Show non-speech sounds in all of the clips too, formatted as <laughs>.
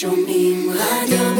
שומעים רדיו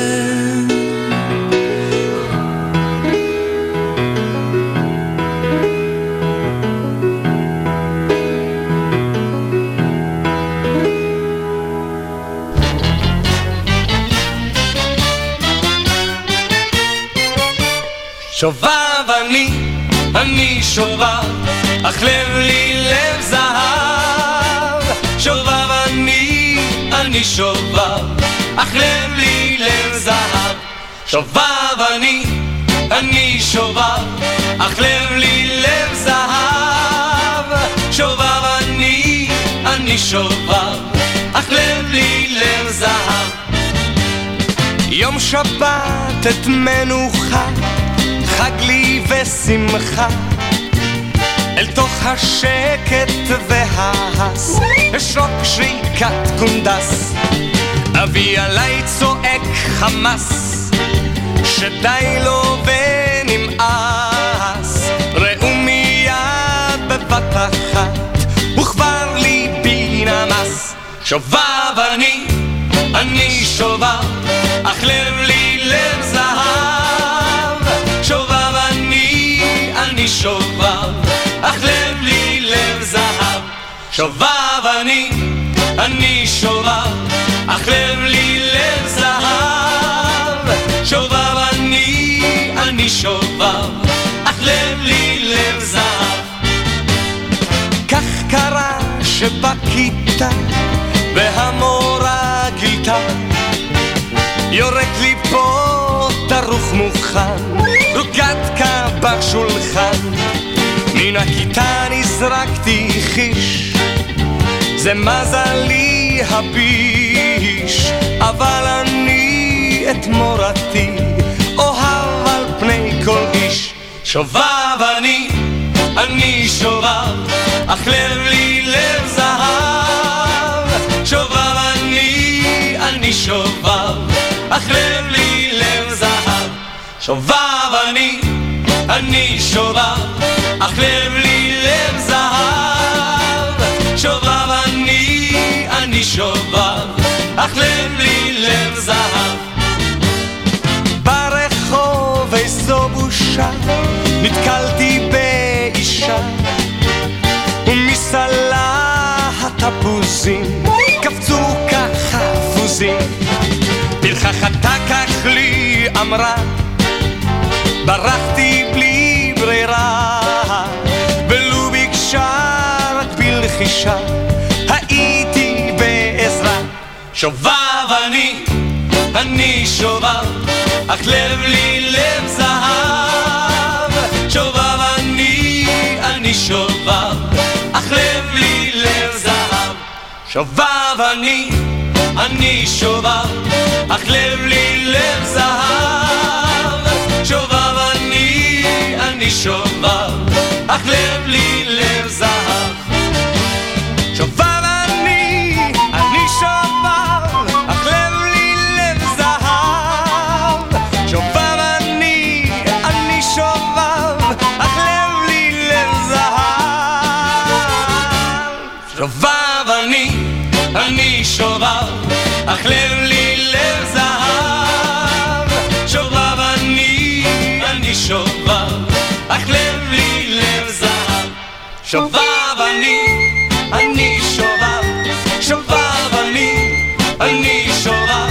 שובב אני, אני שובב, אך לב לי לב זהב. שובב אני, אני שובב, אך לב לי לב זהב. שובב אני, אני שובב, אך לב לי לב זהב. שובב אני, אני שובב, אך לב לי לב זהב. יום שבת את מנוחה, חג לי ושמחה. אל תוך השקט וההס, אשרוק שריקת קונדס. אבי עליי צועק חמס, שדי לו ונמאס. ראו מיד בבת אחת, וכבר ליבי נמס. שובב אני, אני שובב, אך לב לי שובב, אך לב לי לב זהב. שובב אני, אני שובב, אך לב לי לב זהב. שובב אני, אני שובב, אך לב לי לב זהב. כך קרה שבכיתה והמורה גילתה יורק לי פה דרוך מוכן כבח שולחן. מן הכיתה נזרקתי חיש. זה מזלי הביש. אבל אני את מורתי אוהב על פני כל איש. שובב אני, אני שובב אך לב לי לב זהב. שובב אני, אני שובב אך לב לי לב זהב. שובב אני, אני שובב אך לב לי לב זהב. שובב אני, אני שובב אך לב לי לב זהב. ברחוב איזו בושה נתקלתי באישה. ומסלה התפוזים קפצו כחפוזים פרחחתה כך לי אמרה ברחתי בלי ברירה ולו ביקשה רק בלחישה הייתי בעזרה. שובב אני, אני שובב אך לב לי לב זהב. שובב אני, אני שובב אך לב לי לב זהב. שובב אני, אני שובב אך לב לי לב זהב שובב אך לב לי לב זהב שובב אני, אני שובב, אך לב לי לב זהב. שובב אני, אני שובב, אך לב לי לב זהב. שובב אני, אני שובב, שובב אני, אני שובב, שובב אני, אני שובב,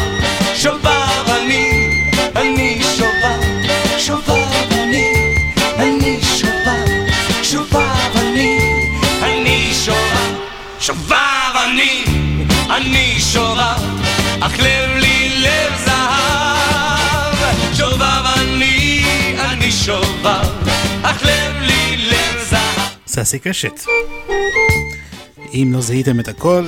שובב אני, אני שובב, שובב אני, אני שובב, שובב אני, אני שובב, שובב אני, אני שובב, אך לב לי לב זהב, שובב אני, אני שובב, ססי קשת. אם לא זיהיתם את הכל,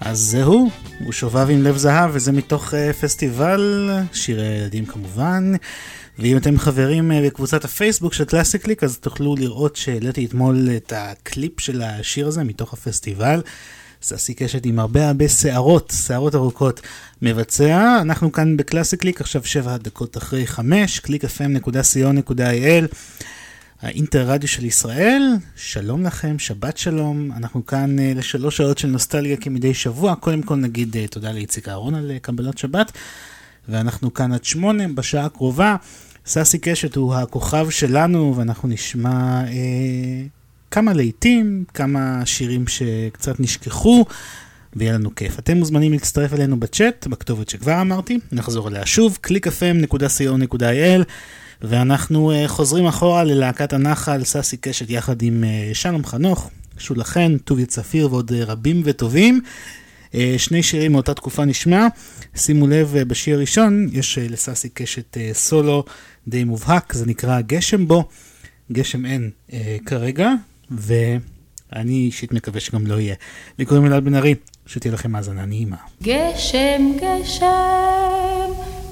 אז זהו, הוא שובב עם לב זהב, וזה מתוך אה, פסטיבל, שירי ילדים כמובן. ואם אתם חברים אה, בקבוצת הפייסבוק של קלאסי קליק, אז תוכלו לראות שהעליתי אתמול את הקליפ של השיר הזה מתוך הפסטיבל. ססי קשת עם הרבה הרבה שערות, שערות ארוכות מבצע. אנחנו כאן בקלאסי קליק, עכשיו שבע דקות אחרי חמש, www.clickfm.co.il. האינטר רדיו של ישראל, שלום לכם, שבת שלום, אנחנו כאן uh, לשלוש שעות של נוסטלגיה כמדי שבוע, קודם כל נגיד uh, תודה לאיציק אהרון על uh, קבלת שבת, ואנחנו כאן עד שמונה בשעה הקרובה, ססי קשת הוא הכוכב שלנו, ואנחנו נשמע uh, כמה להיטים, כמה שירים שקצת נשכחו, ויהיה לנו כיף. אתם מוזמנים להצטרף אלינו בצ'אט, בכתובת שכבר אמרתי, נחזור אליה שוב, www.clickfm.co.il ואנחנו uh, חוזרים אחורה ללהקת הנחל, ססי קשת יחד עם uh, שלום חנוך, שולה חן, טוביה צפיר ועוד uh, רבים וטובים. שני שירים מאותה תקופה נשמע. שימו לב, בשיר הראשון יש לססי קשת סולו די מובהק, זה נקרא גשם בו. גשם אין uh, כרגע, ואני אישית מקווה שגם לא יהיה. לי קוראים אלעד בן ארי, שתהיה לכם האזנה נעימה. גשם, גשם,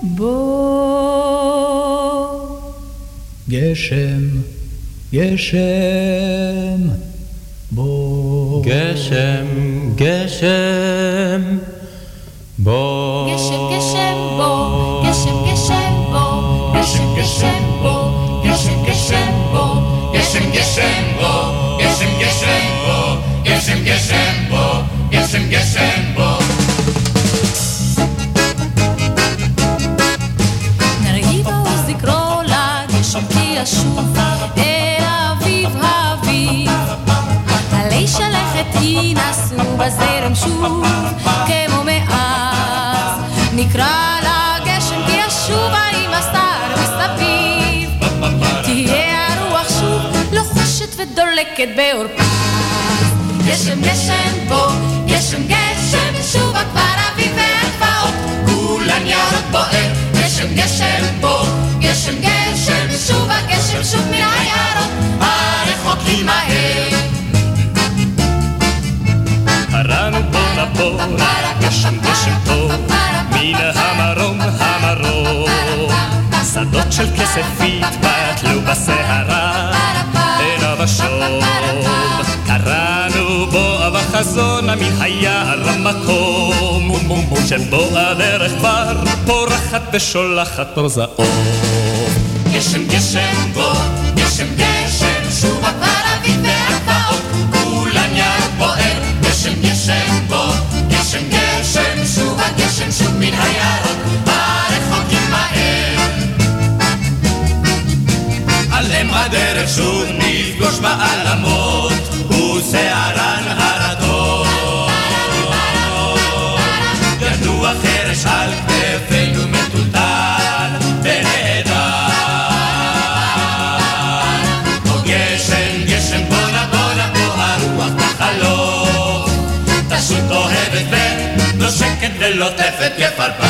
בוא. גשם, גשם, בוא. גשם, גשם, בוא. גשם, גשם, בוא. גשם, גשם, בוא. גשם, גשם, בוא. גשם, גשם, בוא. גשם גשם ינסו בזרם שוב כמו מאז. נקרא לגשם כי ישובה עם הסתר מסביב. תהיה הרוח שוב לוחשת ודולקת בעורפה. גשם גשם בוא, גשם גשם שובה כבר אביב והגבעות. כולן ירוק בוער, גשם גשם בוא, גשם גשם שובה גשם שוב מן היערות. הרחוקים מהר. גשם גשם פה, מן המרום המרום. שדות של כסף התבטלו בסערה, עיניו השוב. קראנו בו בחזון מן היער המקום, שבו הדרך כבר פורחת ושולחת אור. גשם גשם בוא, גשם גשם שובה כבר אביב והגבעות. כולן ירוק בוער, גשם גשם בוא, גשם גשם שובה גשם שוב מן היערות, הרחוקים מהר. עליהם הדרך שוב נפגוש בעלמות, ושערן הרטוב. ינוע חרש על כתפינו ולוטפת כפרפר.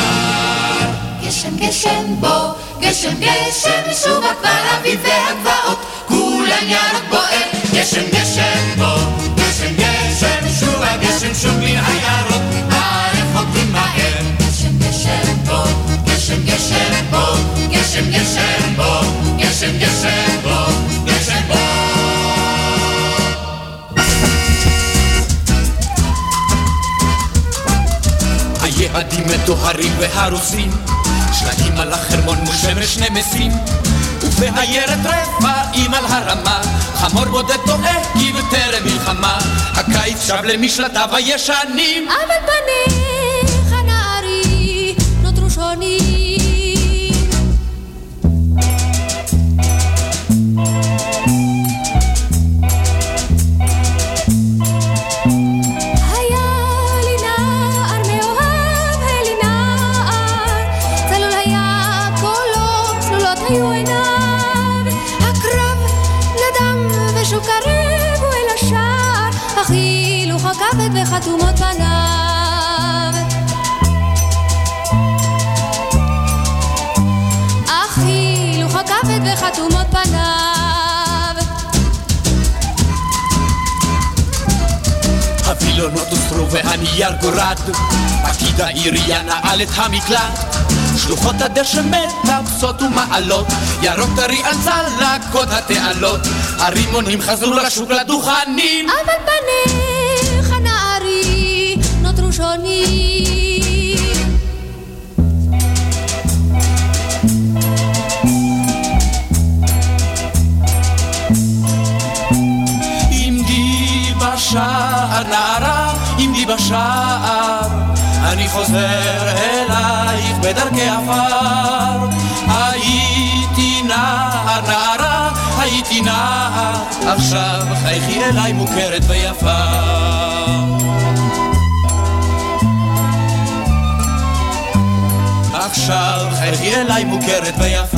גשם גשם בוא, גשם גשם שובה כבר אביב והגבעות. כולן ירוק בוער, גשם גשם בוא, גשם גשם שובה גשם שוב מן היערות, הרחוקים מהר. גשם גשם בוא, גשם גשם בוא, גשם גשם בוא, גשם גשם היעדים מטוהרים והרוסים, שלטים על החרמון מול שמש נמסים, ובעיירת רפאים על הרמה, חמור בודד טועה כי בטרם מלחמה, הקיץ שב למשלטיו הישנים. אבל פניך נערי נותרו שונים. הנייר גורד, פקיד העירייה נעל את המקלט. שלוחות הדשא מטפסות ומעלות, ירוק טרי על צלקות התעלות, הרימונים חזרו לשוק לדוכנים. אבל פניך נערי נותרו שונים. עמדי בשער נערה, בשער, אני חוזר אלייך בדרכי עפר. הייתי נער נערה, הייתי נער, עכשיו חייכי אליי מוכרת ויפה. עכשיו חייכי אליי מוכרת ויפה.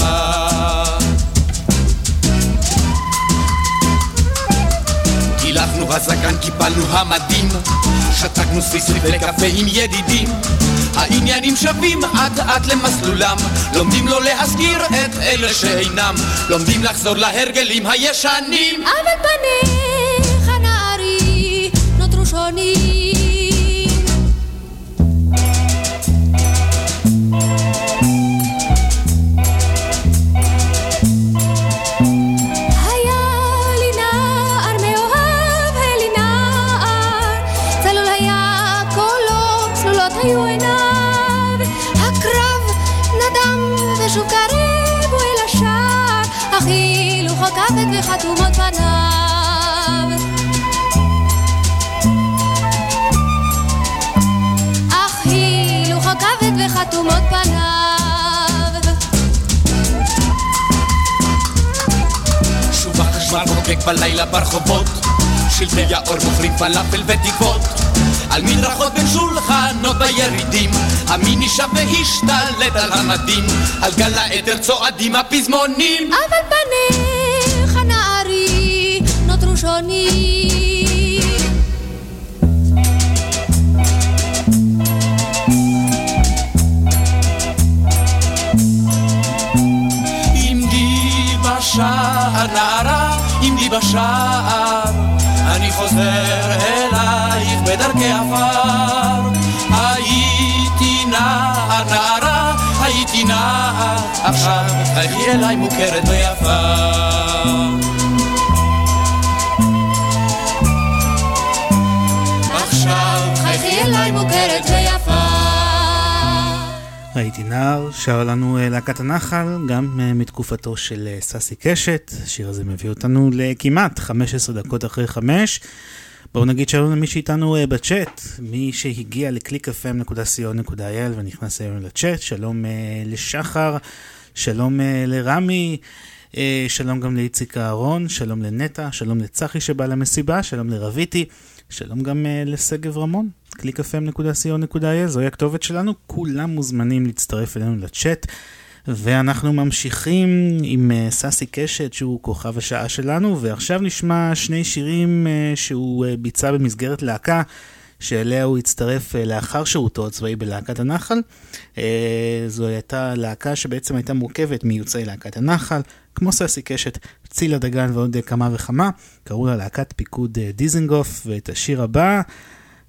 קילחנו בזקן, קיפלנו המדים, שתקנו סביסריף לקפה עם ידידים. העניינים שווים אט אט למסלולם, לומדים לא להזכיר את אלה שאינם, לומדים לחזור להרגלים הישנים. אבל פניך נערי נותרו שונים. וחתומות פניו. שוב החשמל חוקק בלילה ברחובות, שלטי האור מוכרים פלאפל ותקוות. על מדרכות בין שולחנות בירידים, המיני שב והשתלט על המדים, על גל האתר צועדים הפזמונים. אבל פניך נערי נותרו שונים. בשער נערה, עמדי בשער, אני חוזר אלייך בדרכי עפר. הייתי נער נערה, הייתי נער, עכשיו חייכי אליי מוכרת ויפה. עכשיו חייכי אליי מוכרת ויפה. הייתי נער, שר לנו אה, להקת הנחל, גם אה, מתקופתו של אה, סאסי קשת. השיר הזה מביא אותנו לכמעט 15 דקות אחרי 5. בואו נגיד שלום למי שאיתנו בצ'אט, מי שהגיע ל-clickfm.co.il ונכנס היום לצ'אט, שלום לשחר, שלום לרמי, שלום גם לאיציק אהרון, שלום לנטע, שלום לצחי שבא למסיבה, שלום לרביטי, שלום גם לשגב רמון, clickfm.co.il, זוהי הכתובת שלנו, כולם מוזמנים להצטרף אלינו לצ'אט. ואנחנו ממשיכים עם אה, סאסי קשת שהוא כוכב השעה שלנו ועכשיו נשמע שני שירים אה, שהוא אה, ביצע במסגרת להקה שאליה הוא הצטרף לאחר שירותו הצבאי בלהקת הנחל. זו הייתה להקה שבעצם הייתה מורכבת מיוצאי להקת הנחל, כמו סאסי קשת, צילה דגן ועוד כמה וכמה. קראו לה להקת פיקוד דיזנגוף ואת השיר הבא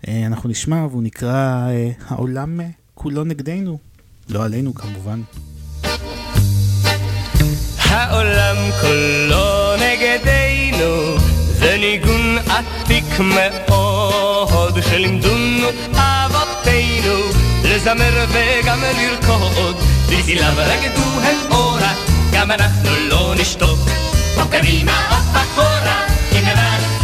אנחנו נשמע והוא נקרא אה, העולם אה, כולו נגדנו, לא עלינו כמובן. העולם כולו נגדנו, זה ניגון עתיק מאוד, שלימדונו אבותינו, לזמר וגם לרקוד, בצלם רקדו הם אורה, גם אנחנו לא נשתוק. פה קדימה, פה אחורה, אם נבן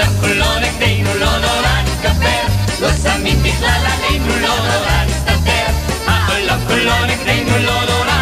העולם כולו נגדנו, לא נורא נתגבר, לא שמים בכלל עלינו, לא נורא נסתתר. העולם כולו נגדנו, לא נורא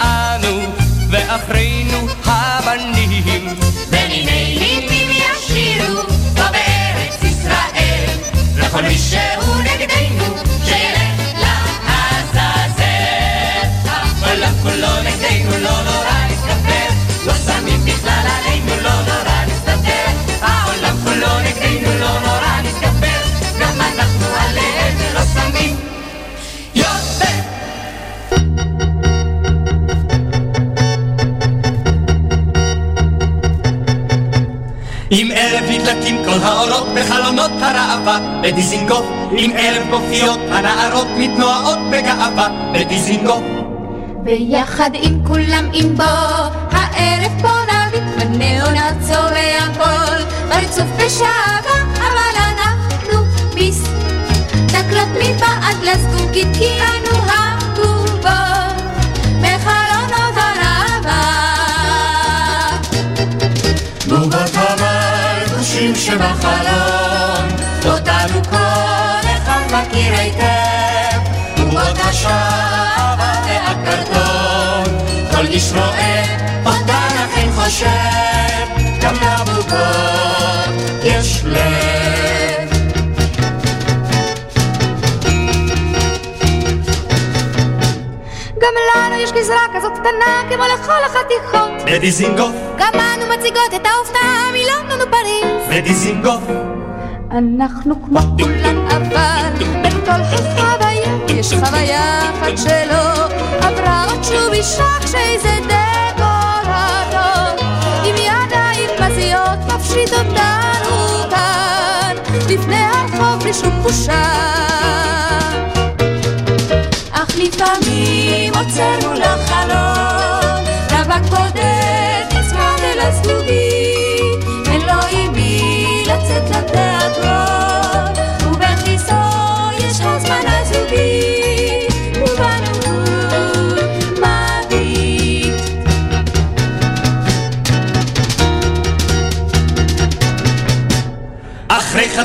אנו ואחרינו הבנים. וניני נינים ישירו פה בארץ ישראל לכל מי שהוא נגדנו שילך לעזאזל עם ערב נדלקים כל האורות בחלונות הראווה. בדיזינגוף עם ערב מופיעות הנערות מתנועות בגאווה. בדיזינגוף. ביחד עם כולם עם בו, הערב פה נביט בניאונה צובע כל, בריצוף בשעבה, שבחלון אותנו כל אחד מכיר היטב בובות השעבה והקרטון כל איש רואה אותן אכן חושב גם לבובות יש לב גם לנו יש גזרה כזאת קטנה כמו לכל החתיכות. בדיזינגוף גם אנו מציגות את האופנה מלונדון ופריז. בדיזינגוף אנחנו כמו כולם, אבל בין כל החוויה יש חוויה אחת שלא עברה עוד שוב אישה כשאיזה דקורטור עם ידיים מזיות מפשיט אותנו כאן לפני הרחוב בלי שום בושה. אך לפעמים עוצר מול החלון רווק בודד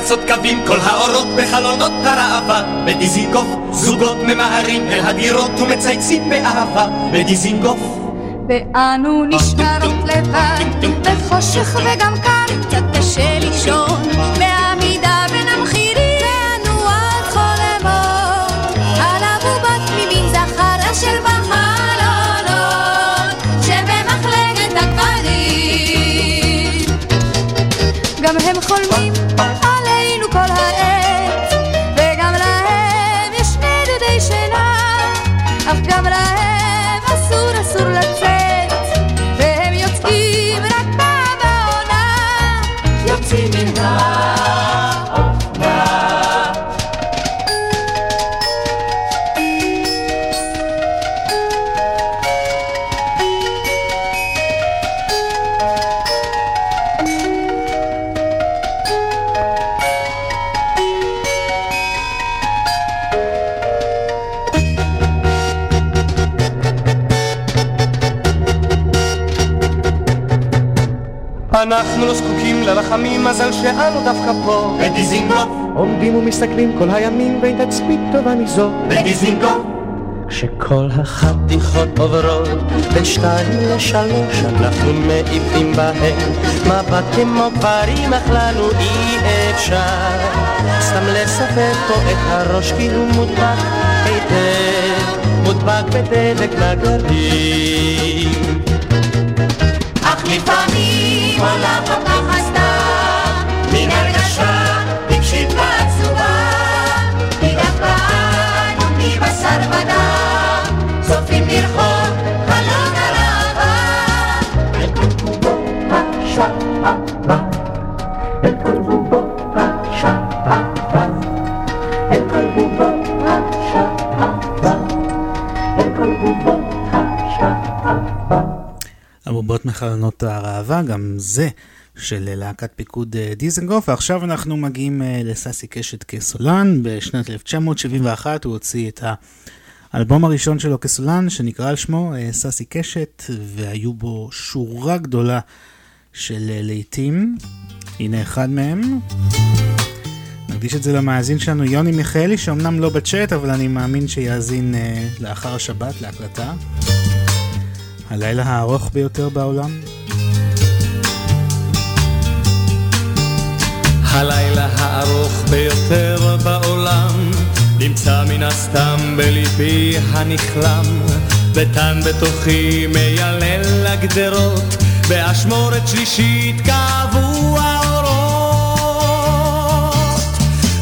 חצות קווים כל האורות בחלונות הראווה בדיזינגוף זוגות ממהרים אל הדירות ומצייצים באהבה בדיזינגוף ואנו נשארות לבד בחושך וגם קר קצת קשה לישון. בעמידה בין ואנו עד חולמות על אבובות ממין זכר של בחלונות שבמחלקת הגברים גם הם חולמים מזל שאנו דווקא פה. בדיזינגוף. עומדים ומסתכלים כל הימים בין תצפית טובה מזו. בדיזינגוף. כשכל החתיכות עוברות בין שתיים לשלוש אנחנו מעיפים בהן. מבט כמו גברים אך לנו אי אפשר. סתם לספר פה את הראש כי הוא מודבק היטב. מודבק בדלק נגדים אך לפעמים עולה פה ככה ודם צופים לרחוב חלון הרבה אל כל בובות השעבה אל כל בובות השעבה אל כל בובות השעבה אל כל בובות השעבה הבובות מחלונות הראווה, גם זה של להקת פיקוד אה, דיזנגוף, ועכשיו אנחנו מגיעים אה, לסאסי קשת כסולן. בשנת 1971 הוא הוציא את האלבום הראשון שלו כסולן, שנקרא על שמו אה, סאסי קשת, והיו בו שורה גדולה של להיטים. הנה אחד מהם. נקדיש את זה למאזין שלנו יוני מיכאלי, שאומנם לא בצ'אט, אבל אני מאמין שיאזין לאחר השבת להקלטה. הלילה הארוך ביותר בעולם. הלילה הארוך ביותר בעולם נמצא מן הסתם בליבי הנכלם ותן בתוכי מיילל לגדרות באשמורת שלישית כאבו האורות.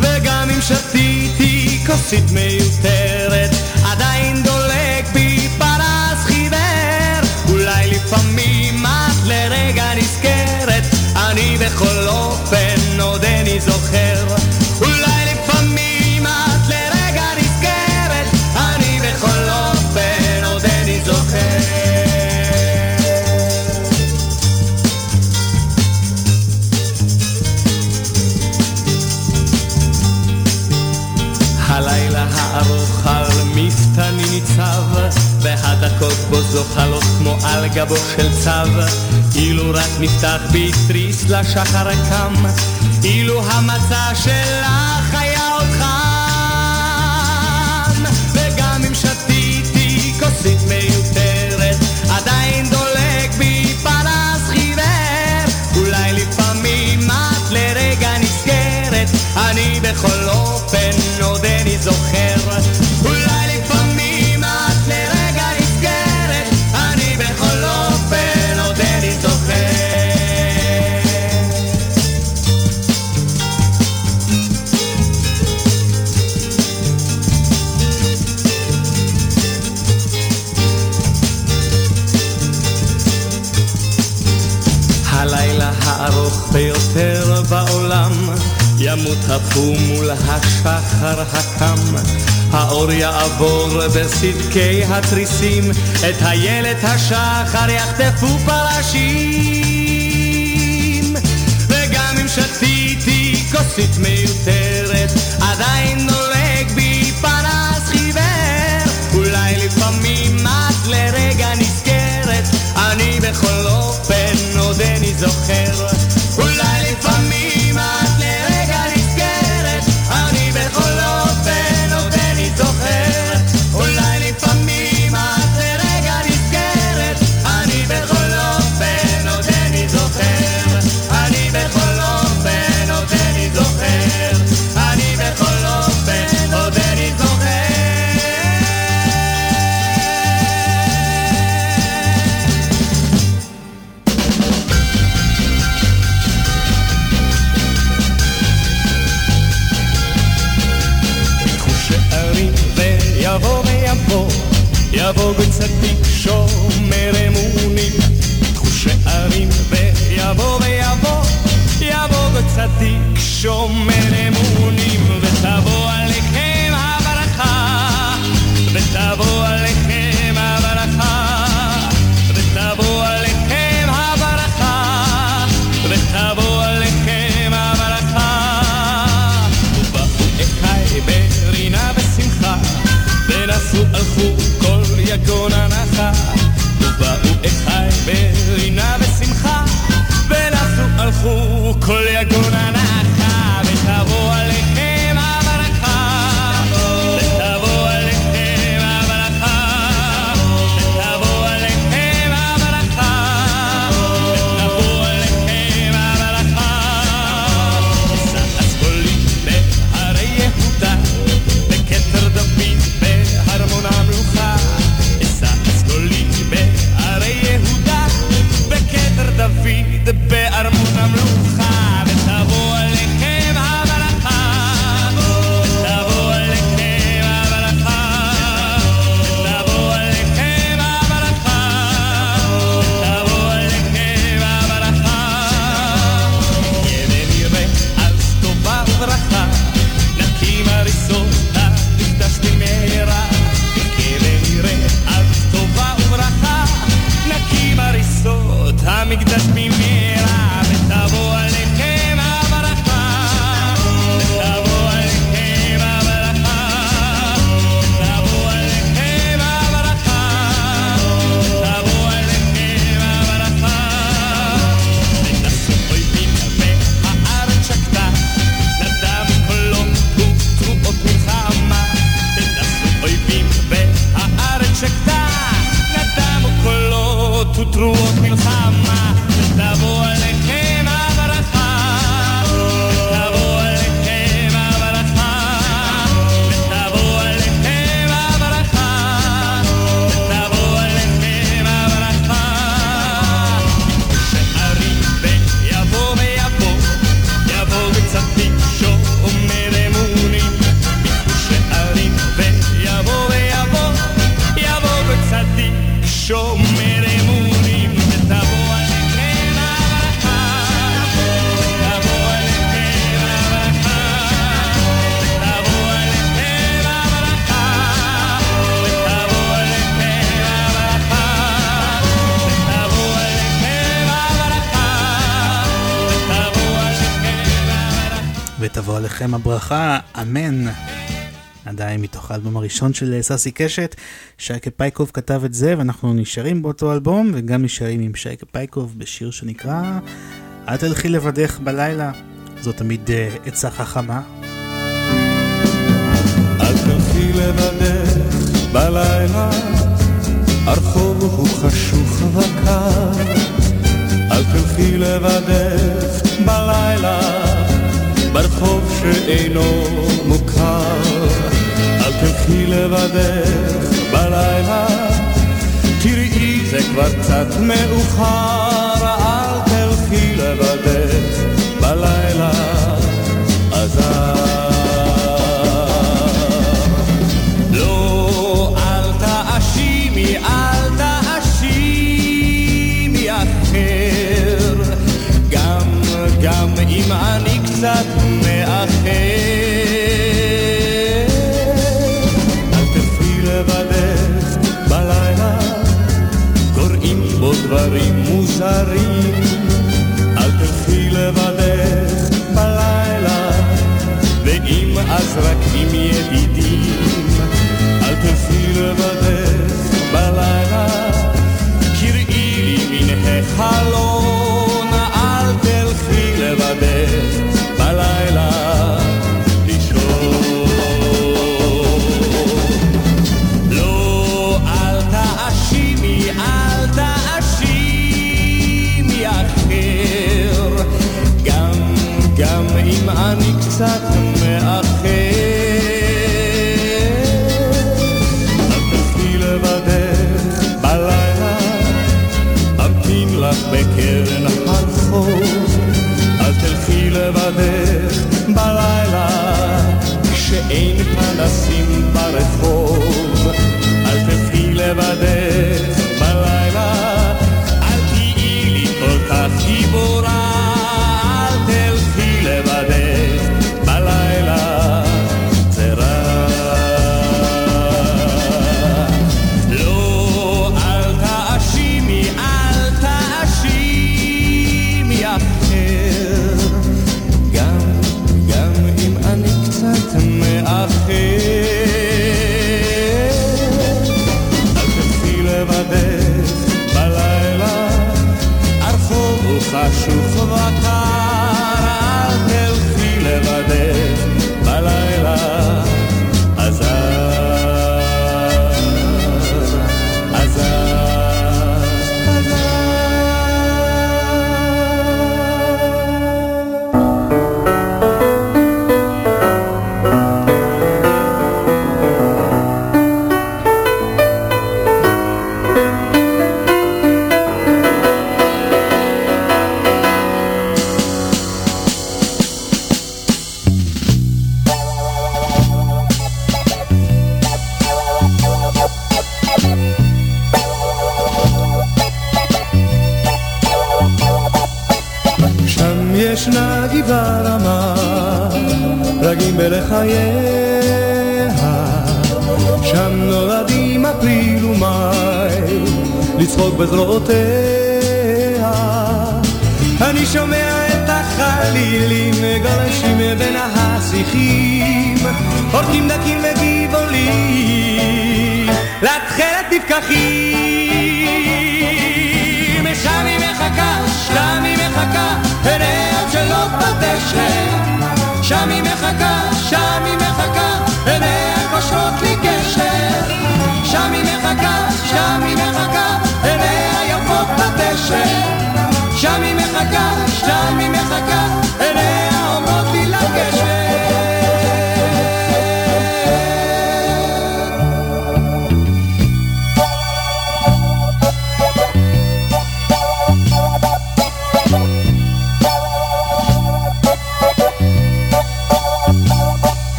וגם אם שתיתי כוסית מיותרת עדיין דולק בי פרס חיוור. אולי לפעמים את לרגע נזכרת אני אופן עודני זוכר והדקות בו זוחלות כמו על גבו של צב אילו רק נפתח בי תריס לשחר הקם אילו המצע שלך היה עוד חם. וגם אם שתיתי כוסית מיותרת עדיין דולק בי פרס חיוור. אולי לפעמים את לרגע נזכרת אני בכל אופן יעבור בסדקי התריסים את הילד השחר יחטפו פרשים. וגם אם שתיתי כוסית מיותרת עדיין נולג בי פרס חיוור. אולי לפעמים את לרגע נזכרת אני בכל אופן עודני זוכר בצדיק שומר אמונים, ייקחו שערים ויבוא ויבוא, יבוא בצדיק שומר הברכה, אמן. עדיין מתוך האלבום הראשון של סאסי קשת, שייקה פייקוב כתב את זה, ואנחנו נשארים באותו אלבום, וגם נשארים עם שייקה פייקוב בשיר שנקרא "אל תלכי לבדך בלילה", זו תמיד אה, עצה חכמה. אל תלכי לבדך בלילה, הרחוב הוא חשוך וקר. אל תלכי לבדך בלילה, ברחוב שאינו מוכר. אל תלכי לבדך בלילה, תראי זה כבר קצת מאוחר. אל תלכי לבדך בלילה, עזר. לא, גם אם אני קצת דברים מוזרים. אל תלכי לבדך בלילה, ואם אז רק עם ידידים. אל תלכי לבדך בלילה, קראי לי מן החלון. שם היא מחכה, שם היא מחכה, עיניה קושרות לי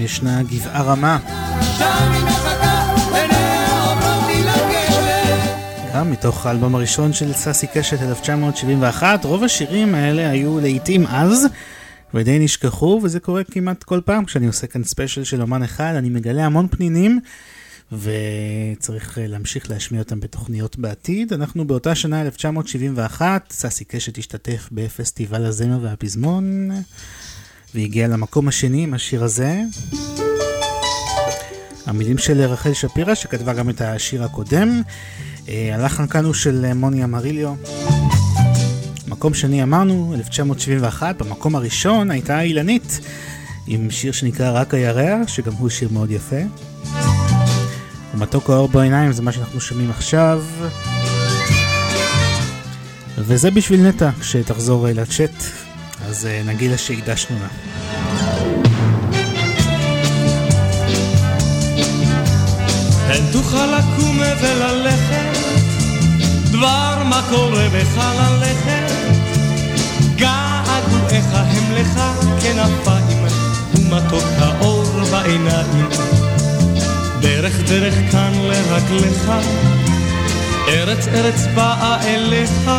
ישנה גבעה רמה. גם מתוך האלבום הראשון של סאסי קשת 1971, רוב השירים האלה היו לעיתים אז, ודי נשכחו, וזה קורה כמעט כל פעם כשאני עושה כאן ספיישל של אומן אחד, אני מגלה המון פנינים, וצריך אה, להמשיך להשמיע אותם בתוכניות בעתיד. אנחנו באותה שנה, 1971, סאסי קשת השתתף בפסטיבל הזמר והפזמון, והגיע למקום השני עם השיר הזה. המילים של רחל שפירא, שכתבה גם את השיר הקודם. אה, הלחן כאן הוא של אה, מוני אמריליו. מקום שני אמרנו, 1971, במקום הראשון הייתה אילנית, עם שיר שנקרא רק הירח, שגם הוא שיר מאוד יפה. ומתוק האור בעיניים זה מה שאנחנו שומעים עכשיו. וזה בשביל נטע, כשתחזור אה, לצ'אט, אז אה, נגיד לה שהקדשנו לה. הן תוכל לקום וללכת, דבר מה קורה בחלליך, געגועיך הם לך כנפיים, ומתוק האור בעיניים. דרך דרך כאן לרגליך, ארץ ארץ באה אליך,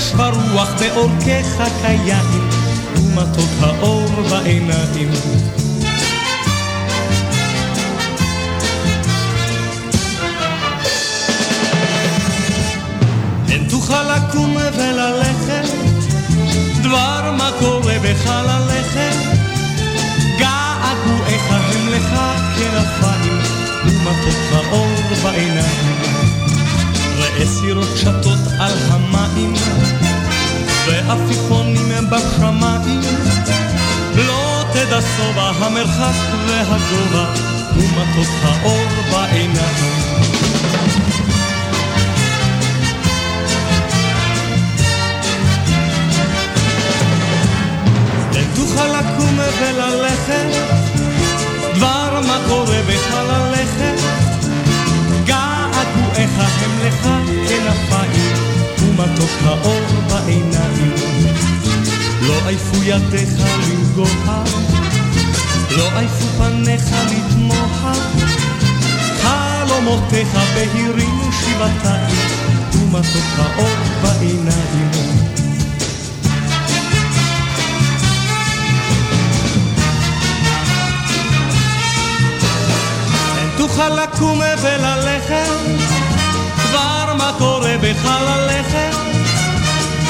שמש ורוח בעורקיך כיין, ומתוק האור בעיניים. הן תוכל לקום וללכת, דבר מה קורה בחלליך, געגועיך הם לך כנפיים, ומתוק האור בעיניים. ראה סירות שטות על המים, ועפיפונים בשמיים, לא תדע שובע המרחק והגובה, ומתוק האור בעיניים. תוכל לקום וללכת, דבר מה קורה בחלליך, געגועיך הם לך כנפיים, ומתוק האור בעיניים. לא עייפו ידיך לנגוע, לא עייפו פניך לתמוה, חלומותיך בהירים שבעתיים, ומתוק האור בעיניים. תוכל לקום וללכת, מה קורה בחלליך?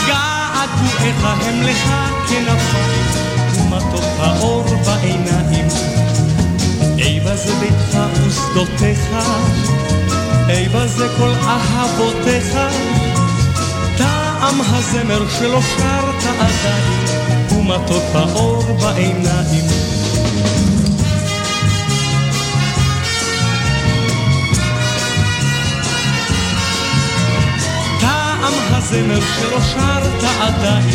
געגועיך הם לך כנפיים, ומתוק האור בעיניים. איבה זה ביתך ושדותיך, איבה זה כל אהבותיך, טעם הזמר שלא שרת עדיין, ומתוק האור בעיניים. הזמר שלא שרת עדיין,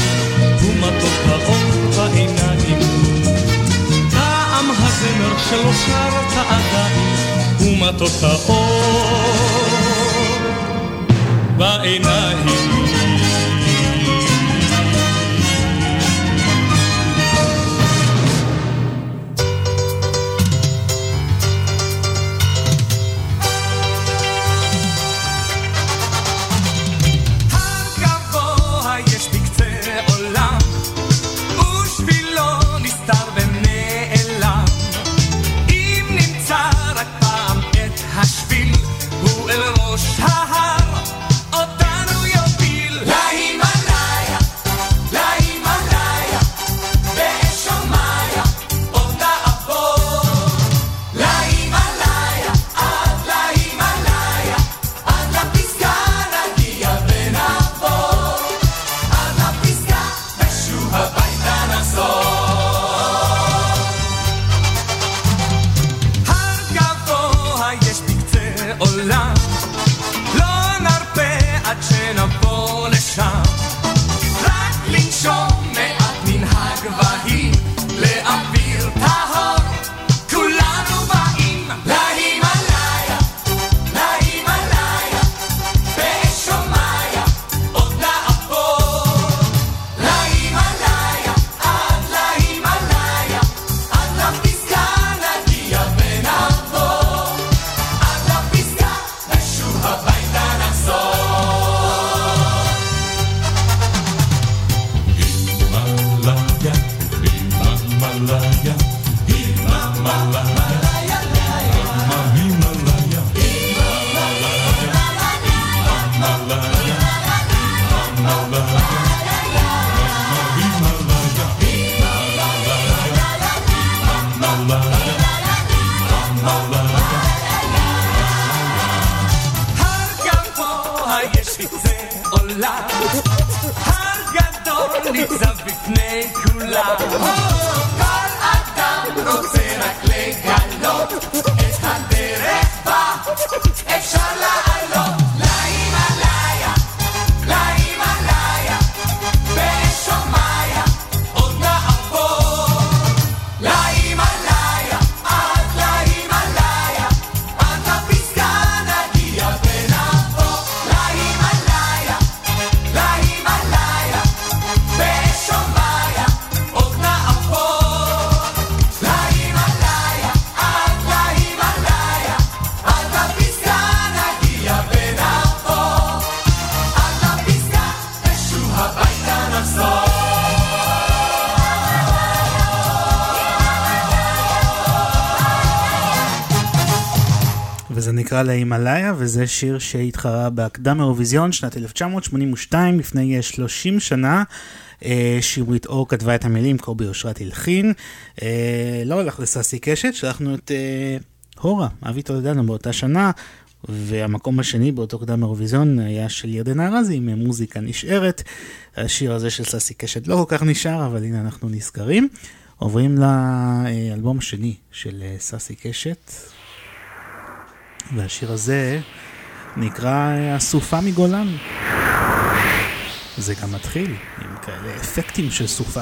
הוא מתוק האור בעיניים. טעם הזמר שלא שרת עדיין, הוא מתוק האור בעיניים. nélkül lát. Hallgatátok szének légállott, נקרא להימאליה, וזה שיר שהתחרה בהקדם אירוויזיון שנת 1982, לפני 30 שנה. שירית אור כתבה את המילים, קובי אושרת הלחין. לא הלך לססי קשת, שלחנו את הורה, אבי תולדנו באותה שנה, והמקום השני באותו קדם אירוויזיון היה של ירדן ארזי עם מוזיקה נשארת. השיר הזה של ססי קשת לא כל כך נשאר, אבל הנה אנחנו נזכרים. עוברים לאלבום השני של ססי קשת, והשיר הזה נקרא אה, הסופה מגולן. זה גם מתחיל עם כאלה אפקטים של סופה.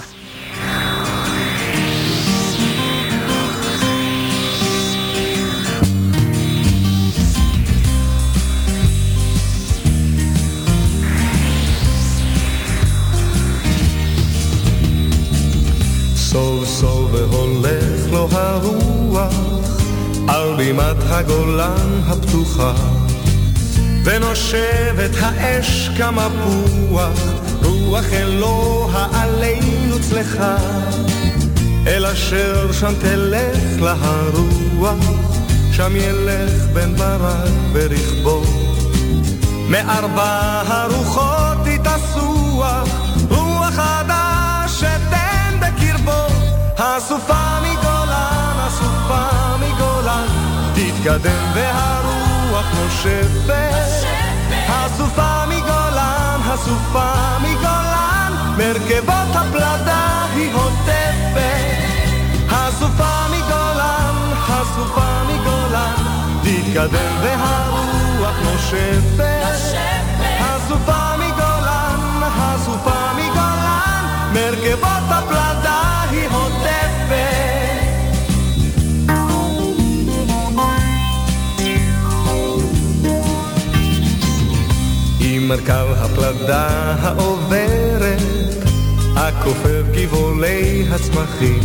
סוף סוף והולך לו הרוח על בימת הגולן הפתוחה ונושבת האש כמפוח רוח אלוה עלינו צלחה אל אשר שם תלך לה הרוח שם ילך בן ברק ברכבו מארבע הרוחות תתאסוח רוח חדש שתן בקרבו הסופה תתקדם והרוח נושבת הסופה מגולן, הסופה מגולן מרכבות הפלדה היא הוטפת. הסופה מגולן, הסופה מגולן תתקדם והרוח נושבת הסופה מגולן, הסופה מגולן מרכבות הפלדה היא הוטפת עם מרכב הפלדה העוברת, הכופף גבעולי הצמחים,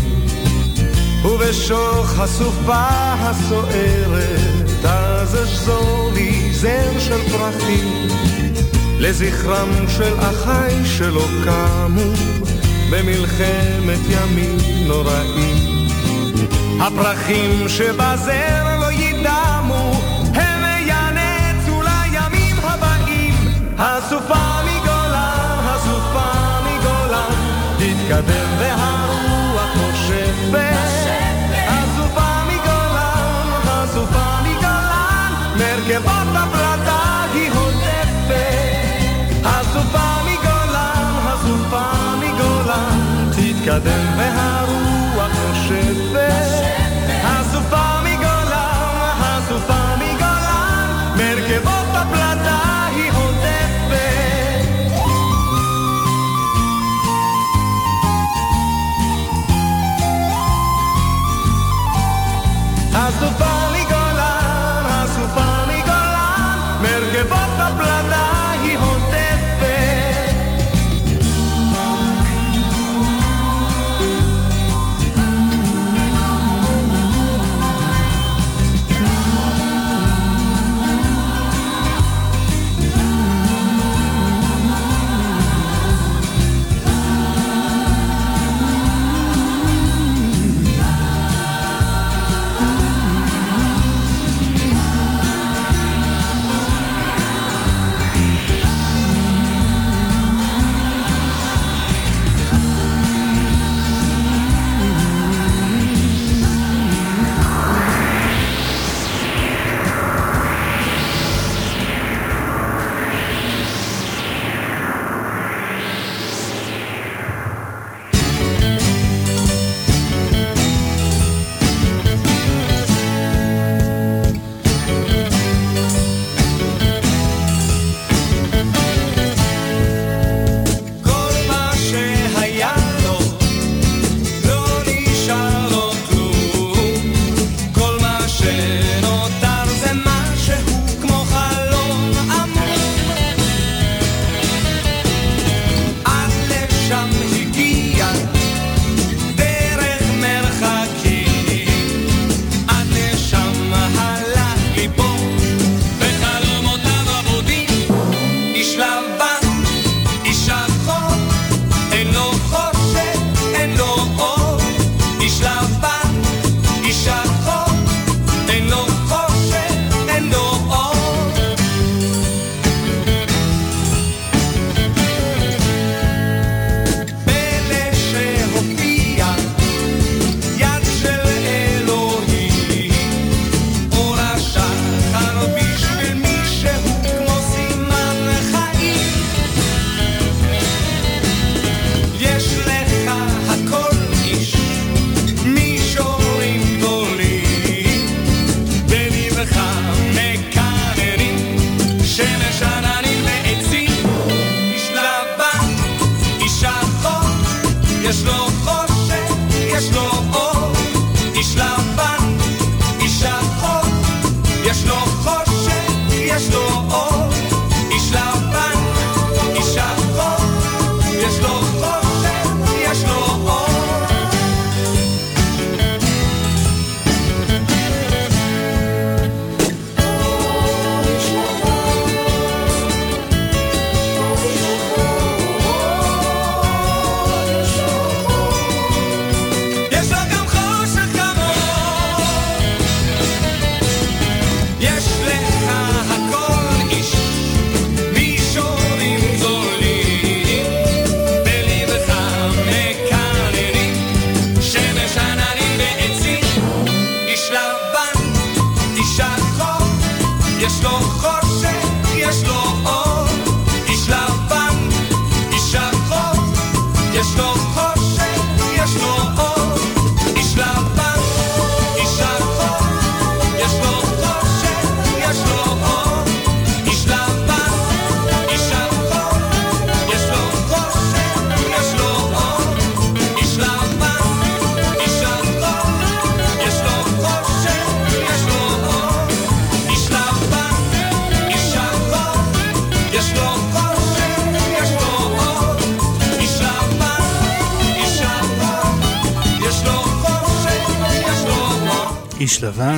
ובשוך הסופה הסוערת, אז אשזור לי זר של פרחים, לזכרם של אחיי שלא קמו, במלחמת ימים נוראים. הפרחים שבזר לא ידמו, הסופה מגולן, הסופה מגולן, תתקדם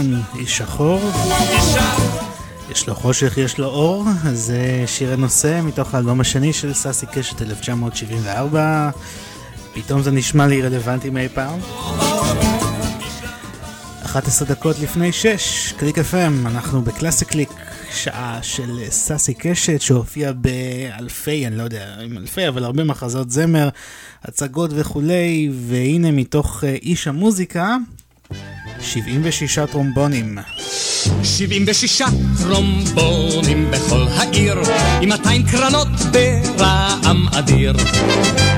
איש לבן, איש שחור. יש לו חושך, יש לו אור, זה שיר הנושא מתוך האלבום השני של סאסי קשת 1974. פתאום זה נשמע לי רלוונטי מאי פעם. 11 דקות לפני 6, קליק FM, אנחנו בקלאסי קליק, שעה של סאסי קשת שהופיע באלפי, אני לא יודע אם אלפי, אבל הרבה מחזות זמר, הצגות וכולי, והנה מתוך אה, איש המוזיקה, 76 טרומבונים. 76 טרומבונים בכל העיר, עם 200 קרנות ברעם אדיר.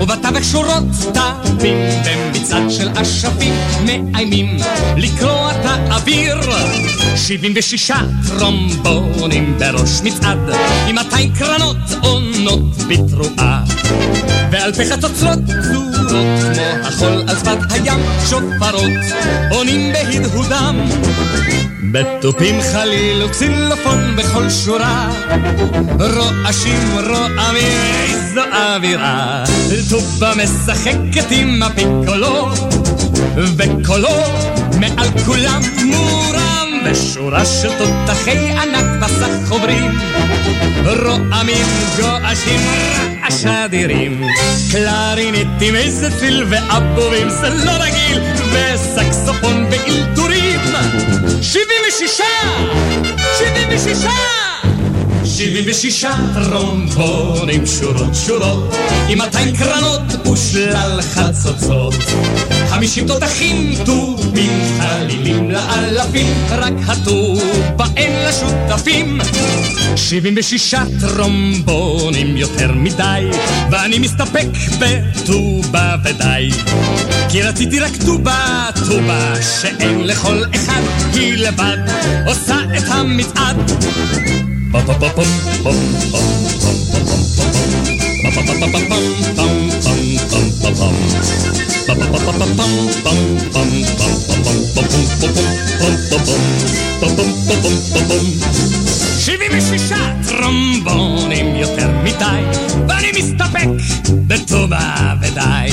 ובתווך שורות תווים במצעד של אשפים מאיימים לקרוע את האוויר. 76 טרומבונים בראש מצעד, עם 200 קרנות עונות בתרועה. ועל פי חצוצרות פזורות, כמו החול על שפת הים, שופרות עונים בהדהודם. בתופים חליל וקסילופון בכל שורה, רועשים רועמים, איזו אווירה. טובה משחקת עם הפיקולו, וקולו מעל כולם מורם. ושורה של תותחי ענק בסך עוברים, רועמים גועשים רעש אדירים. קלרינטים איזה ציל ואבובים זה לא רגיל, וסקסופון באלתורים. שבעים ושישה! שבעים ושישה! שבעים ושישה טרומבונים שורות שורות, עם מאתיים קרנות ושלל חצוצות. חמישים תותחים טובים, חלילים לאלפים, רק הטובה אין לשותפים. שבעים ושישה טרומבונים יותר מדי, ואני מסתפק בטובה ודי. כי רציתי רק טובה, טובה, שאין לכל אחד, היא לבד עושה את המצעד. שבעים ושישה טרומבונים יותר מדי, ואני מסתפק בטובה ודי.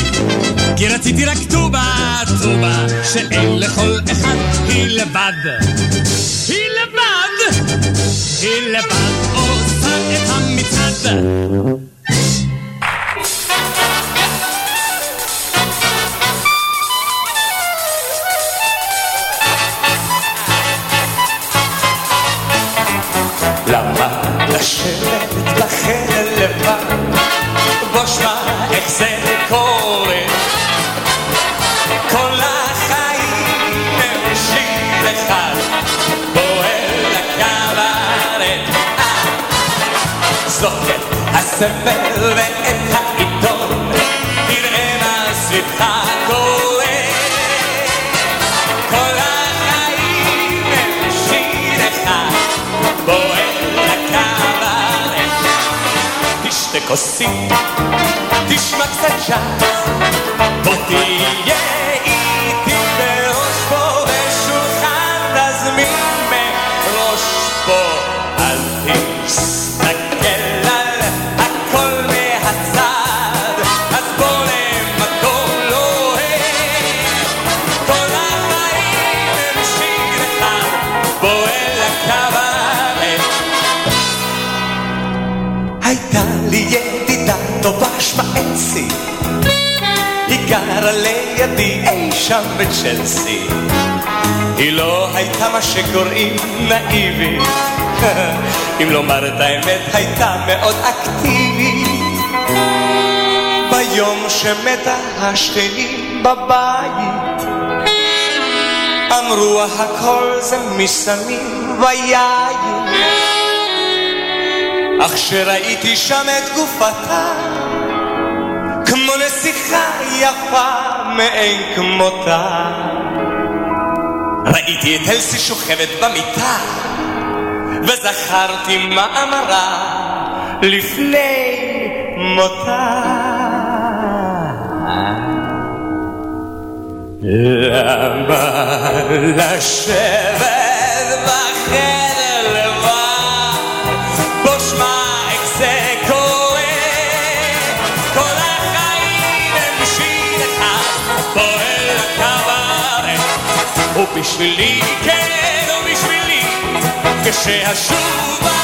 כי רציתי רק טובה, טובה, שאין לכל אחד, היא לבד. היא לבד! עושה את המצעד. למה לשבת בחדר לבד? הספר ואת העיתון, תראה מה סביבך קורה. כל החיים הם שיר אחד, פועל הקברט. תשתה כוסים, תשמע קצת ג'אז, בוא תהיה אצי היא גרה לידי אי שם בצ'לסי היא לא הייתה מה שקוראים נאיבית אם לומר את האמת הייתה מאוד אקטיבית ביום שמתה השכנים בבית אמרו הכל זה מסמים ויין אך כשראיתי שם את גופתה, שיחה יפה מאין כמותה. ראיתי את אלסי שוכבת במיטה, וזכרתי מה אמרה לפני מותה. למה לשבת בחדר ובשבילי, כן, ובשבילי, כשאשוב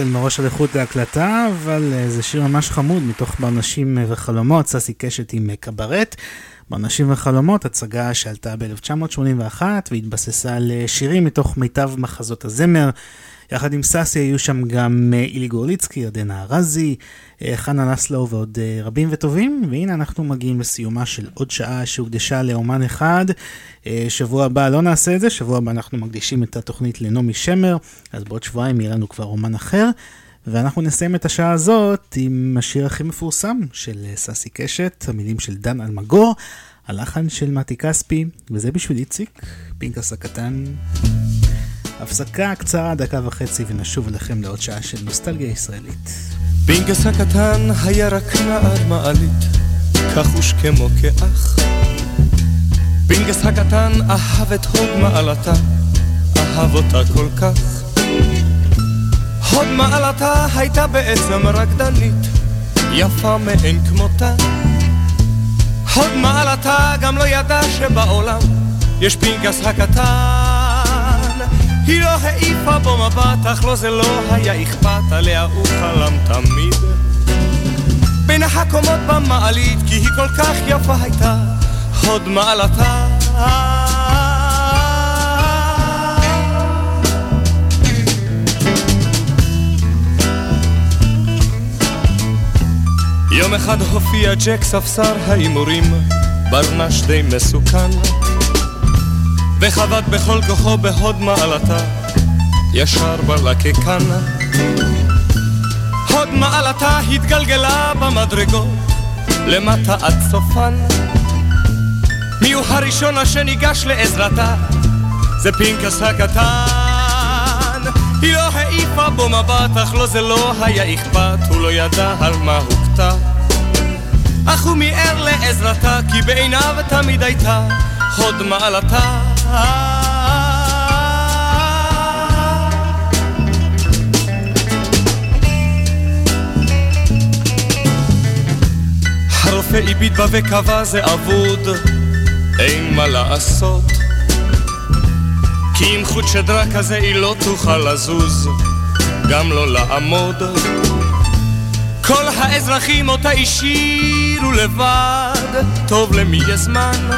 אני מתנצל מראש על איכות ההקלטה, אבל אה, זה שיר ממש חמוד מתוך ברנשים וחלומות, ססי קשת עם אה, קברט. ברנשים וחלומות, הצגה שעלתה ב-1981 והתבססה על אה, שירים מתוך מיטב מחזות הזמר. יחד עם ססי היו שם גם אילי גורליצקי, ירדנה ארזי, חנה נסלו ועוד אה, רבים וטובים. והנה אנחנו מגיעים לסיומה של עוד שעה שהוקדשה לאומן אחד. אה, שבוע הבא לא נעשה את זה, שבוע הבא אנחנו מקדישים את התוכנית לנעמי שמר, אז בעוד שבועיים יהיה לנו כבר אומן אחר. ואנחנו נסיים את השעה הזאת עם השיר הכי מפורסם של אה, ססי קשת, המילים של דן אלמגור, הלחן של מתי כספי, וזה בשביל איציק, פינקס הקטן. הפסקה קצרה, דקה וחצי, ונשוב אליכם לעוד שעה של נוסטלגיה ישראלית. פינקס הקטן היה רק נער מעלית, כחוש כמו כאח. פינקס הקטן אהב את הוד מעלתה, אהב אותה כל כך. הוד מעלתה הייתה בעצם רקדנית, יפה מאין כמותה. הוד מעלתה גם לא ידע שבעולם יש פנקס הקטן. היא לא העיפה בו מבט, אך לו זה לא היה אכפת, עליה הוא חלם תמיד. בין הקומות במעלית, כי היא כל כך יפה הייתה, הוד מעלתה. יום אחד הופיע ג'ק ספסר ההימורים, ברנש די מסוכן, וחבט בכל כוחו בהוד מעלתה, ישר בלקקן. הוד מעלתה התגלגלה במדרגות, למטה עד סופן. מי הוא הראשון אשר ניגש לעזרתה? זה פנקס הקטן. היא לא העיפה בו מבט, אך לו זה לא היה אכפת, הוא לא ידע על מה הוכתה. אך הוא מיהר לעזרתה, כי בעיניו תמיד הייתה הוד מעלתה. הרופא הביט בה וקבע זה אבוד, אין מה לעשות. כי עם חוט שדרה כזה היא לא תוכל לזוז, גם לא לעמוד. כל האזרחים אותה השאירו לבד, טוב למי יש זמן?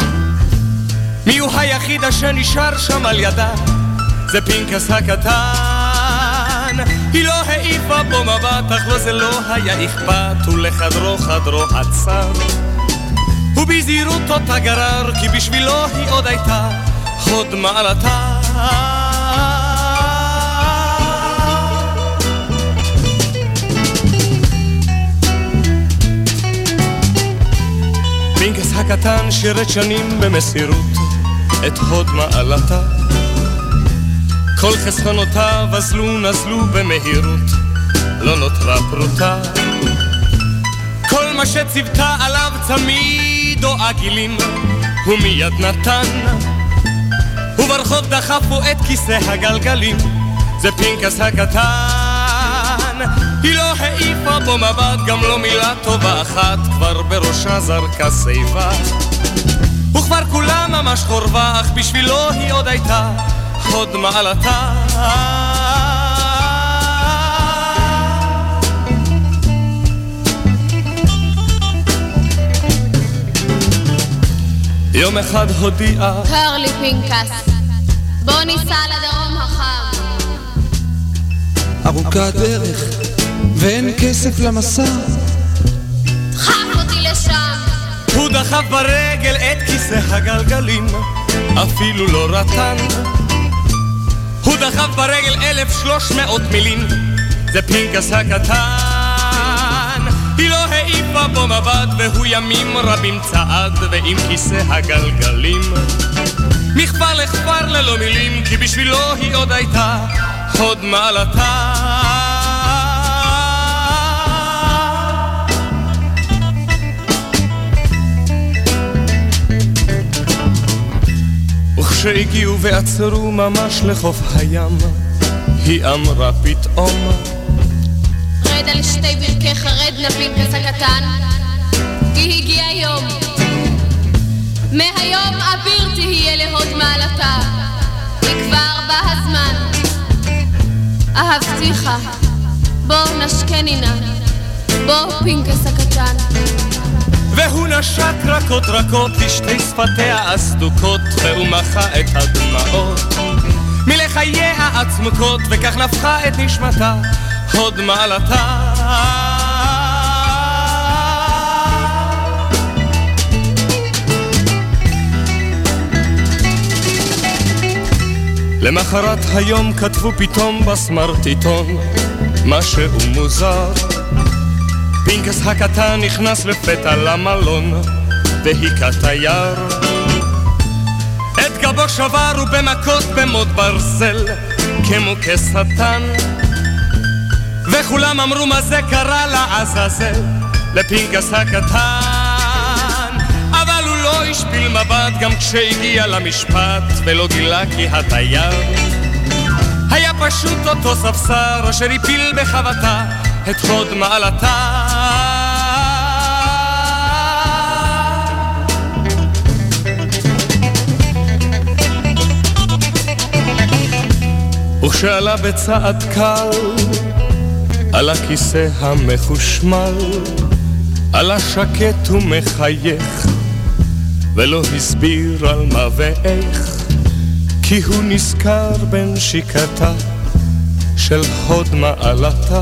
מי הוא היחיד אשר נשאר שם על ידה? זה פנקס הקטן. היא לא העיפה בו מבט, אך לו זה לא היה אכפת, ולחדרו חדרו עצר. ובזהירות אותה גרר, כי בשבילו היא עוד הייתה הוד מעלתה. פינקס הקטן שירת שנים במסירות את הוד מעלתה. כל חסכונותיו אזלו נזלו במהירות, לא נותרה פרוטה. כל מה שציוותה עליו צמיד או עגילים, הוא מיד נתן. וברחוב דחפו את כיסא הגלגלים, זה פנקס הקטן. היא לא העיפה בו מבט, גם לא מילה טובה אחת, כבר בראשה זרקה שיבה. וכבר כולה ממש חורבה, אך בשבילו היא עוד הייתה חוד מעלתה. יום אחד הודיעה הרלי פינקס, בוא ניסע לדרום החם. ארוכה הדרך, ואין כסף למסע הוא דחף ברגל את כיסא הגלגלים, אפילו לא רטן. הוא דחף ברגל אלף שלוש מאות מילים, זה פנקס הקטן. היא לא העיפה בו מבט, והוא ימים רבים צעד, ועם כיסא הגלגלים. מכפר לכפר ללא מילים, כי בשבילו היא עוד הייתה הוד מעלתה. וכשהגיעו ועצרו ממש לחוף הים, היא אמרה פתאום, רד על שתי ברכיך, רד נא פנקס הקטן, כי הגיע יום. מהיום אביר תהיה להוד מעלתה, כי כבר בא הזמן. אהבתיך, בוא נשקני נא, בוא פנקס הקטן. והוא נשק רכות רכות לשתי שפתיה הסדוקות, והוא מחה את הדמעות מלחייה הצמוקות, וכך נפחה את נשמתה, הוד מעלתה. למחרת היום כתבו פתאום בסמרטיטון משהו מוזר פינקס הקטן נכנס לפתע למלון והיכה תייר את גבו שבר ובמכות במוט ברזל כמו כשטן. וכולם אמרו מה זה קרה לעזאזל? לפינקס הקטן. אבל הוא לא השפיל מבט גם כשהגיע למשפט ולא גילה כי התייר. היה פשוט אותו ספסר אשר הפיל בחבטה את הוד מעלתה. וכשעלה בצעד קל על הכיסא המחושמל עלה שקט ומחייך ולא הסביר על מה ואיך כי הוא נזכר בנשיקתה של הוד מעלתה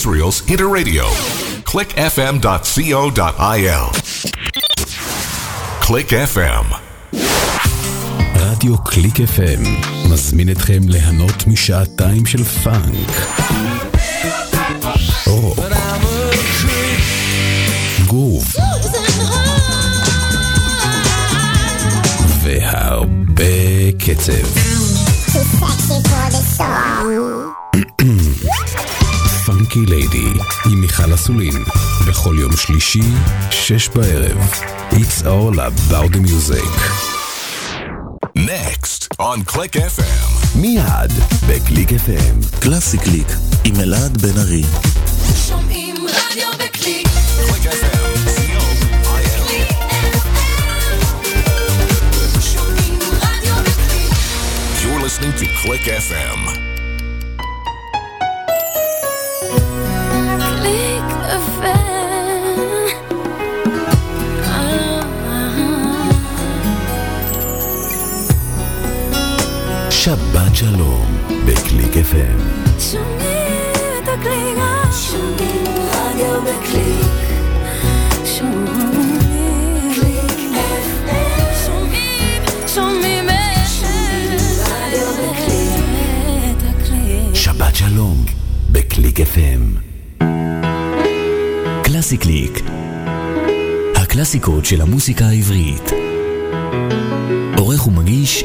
Israel's Interradio. clickfm.co.il. Click FM. רדיו קליק FM מזמין אתכם ליהנות משעתיים של פאנק. רוק. גרוב. והרבה קצב. Funky Lady עם מיכל אסולין בכל יום שלישי, שש בערב. It's all about the music. Next on Click FM. מיד בקליק FM. קלאסי קליק עם אלעד בן ארי. שומעים רדיו בקליק. Click FM. שומעים רדיו בקליק. You're listening to Click FM. שלום בקליק FM. שומעים את הקליק. שומעים רדיו בקליק. שבת שלום בקליק FM. קלאסי קליק. הקלאסיקות של המוסיקה העברית. עורך ומגיש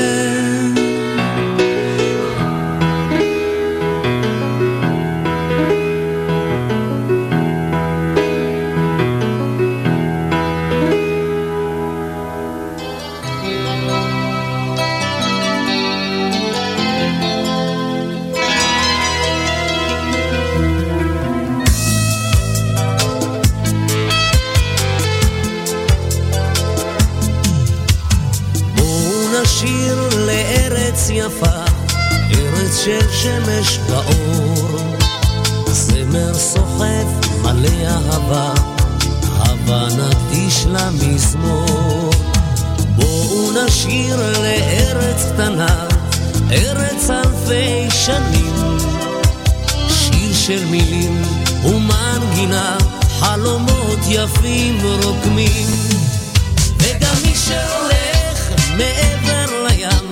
אהבה, הבה נקדיש לה מזמור. בואו נשיר לארץ קטנה, ארץ אלפי שנים. שיר של מילים ומנגינה, חלומות יפים רוקמים. וגם מי שהולך מעבר לים,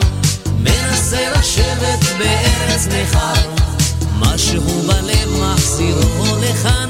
מנסה לשבת בארץ נכר. משהו בלב מחזירו לכאן,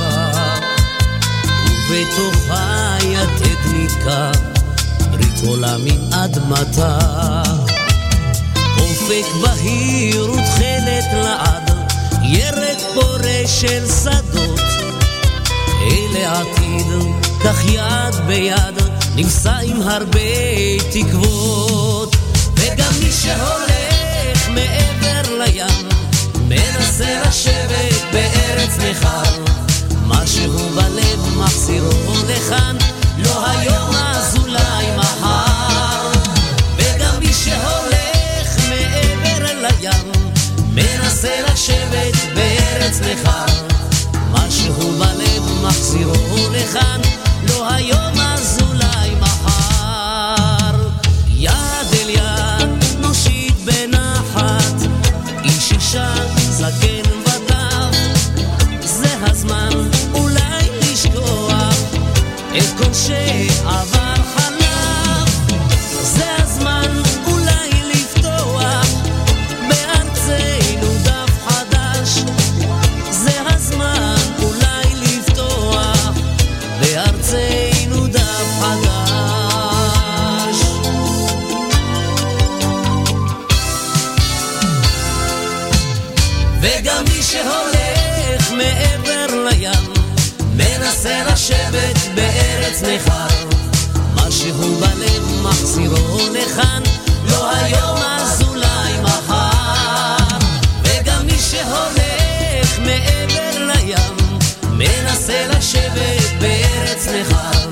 ובתוכה יתד נתקע, ברית עם אדמתה. אופק בהיר ותכלת לעד, ירק פורה של שדות. אלה עתיד, כך יד ביד, נישא עם הרבה תקוות. וגם מי שהולך מעבר לים, מנסה לשבת בארץ נכר. משהו בלב מחזירו לכאן, לא היום אז אולי מחר. וגם מי שהולך מעבר לים, מנסה לשבת בארץ נכר. משהו בלב מחזירו לכאן, לא היום אז את כל נכר. משהו בלב מחזירו לכאן, לא היום אז אולי מחר. וגם מי שהולך מעבר לים, מנסה לשבת בארץ נכר.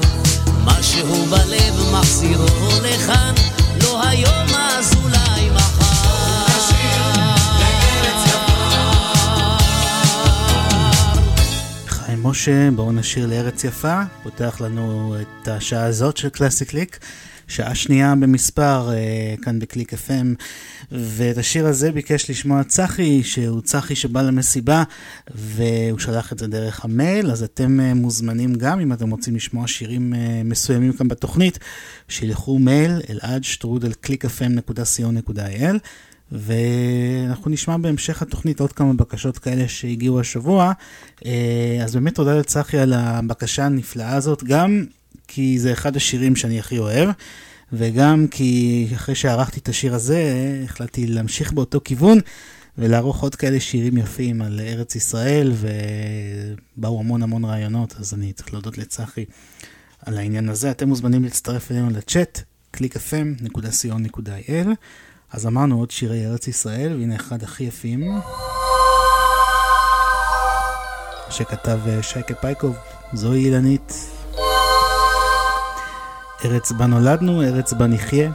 משהו בלב מחזירו לכאן, לא היום אז אולי משה, בואו נשיר לארץ יפה, פותח לנו את השעה הזאת של קלאסי קליק, שעה שנייה במספר אה, כאן בקליק FM, ואת השיר הזה ביקש לשמוע צחי, שהוא צחי שבא למסיבה, והוא שלח את זה דרך המייל, אז אתם אה, מוזמנים גם, אם אתם רוצים לשמוע שירים אה, מסוימים כאן בתוכנית, שילחו מייל אלעד שטרודל clickfm.co.il ואנחנו נשמע בהמשך התוכנית עוד כמה בקשות כאלה שהגיעו השבוע. אה, אז באמת תודה לצחי על הבקשה הנפלאה הזאת, גם כי זה אחד השירים שאני הכי אוהב, וגם כי אחרי שערכתי את השיר הזה, החלטתי להמשיך באותו כיוון. ולערוך עוד כאלה שירים יפים על ארץ ישראל, ובאו המון המון רעיונות, אז אני צריך להודות לצחי על העניין הזה. אתם מוזמנים להצטרף אלינו לצ'אט, clickfm.co.il. אז אמרנו עוד שירי ארץ ישראל, והנה אחד הכי יפים, שכתב אה, שייקה פייקוב, זוהי אילנית. ארץ בה נולדנו, ארץ בה נחיה,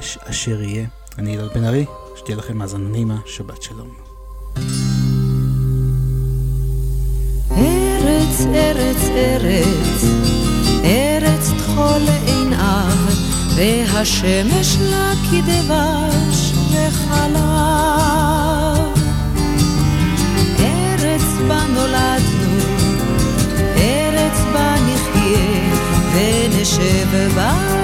אש- אשר יהיה. אני אילן בן ארי, שתהיה לכם האזנה נעימה, שבת שלום. ארץ, ארץ, ארץ, ארץ טחול עיניו, והשמש לה כדבש וחלב. ארץ בה נולדנו, ארץ בה נחיה, ונשב בה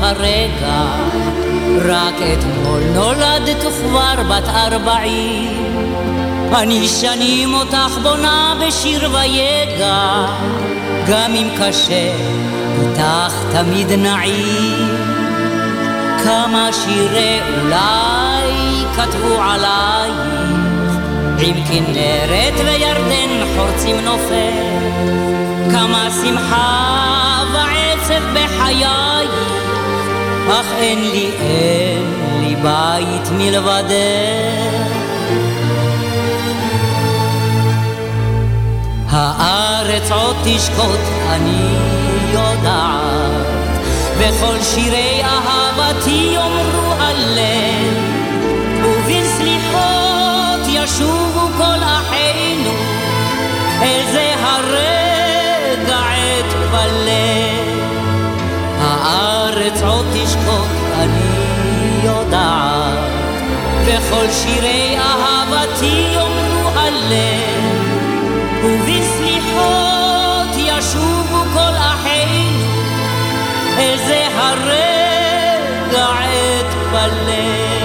הרגע, רק אתמול נולדת וכבר בת ארבעים. אני שנים אותך בונה בשיר ויגע, גם אם קשה, איתך תמיד נעים. כמה שירי אולי כתבו עלייך, עם כנרת וירדן חורצים נופל. כמה שמחה ועצב בחייך, אך אין לי, אין לי בית מלבדך. הארץ עוד תשקוט, אני יודעת, וכל שירי אהבתי יאמרו וכל שירי אהבתי יאמרו הלב, ובסליחות ישובו כל אחינו, אל זה הרגע עת בלב.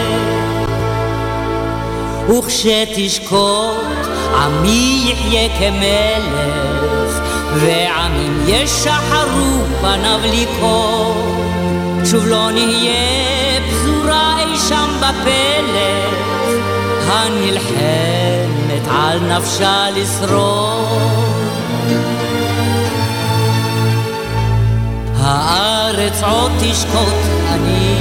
וכשתשקוט עמי יחיה כמלך, ועמים ישחרו פניו לקרוא, שוב לא נהיה הנלחמת על נפשה לשרוד. הארץ עוד תשקוט, אני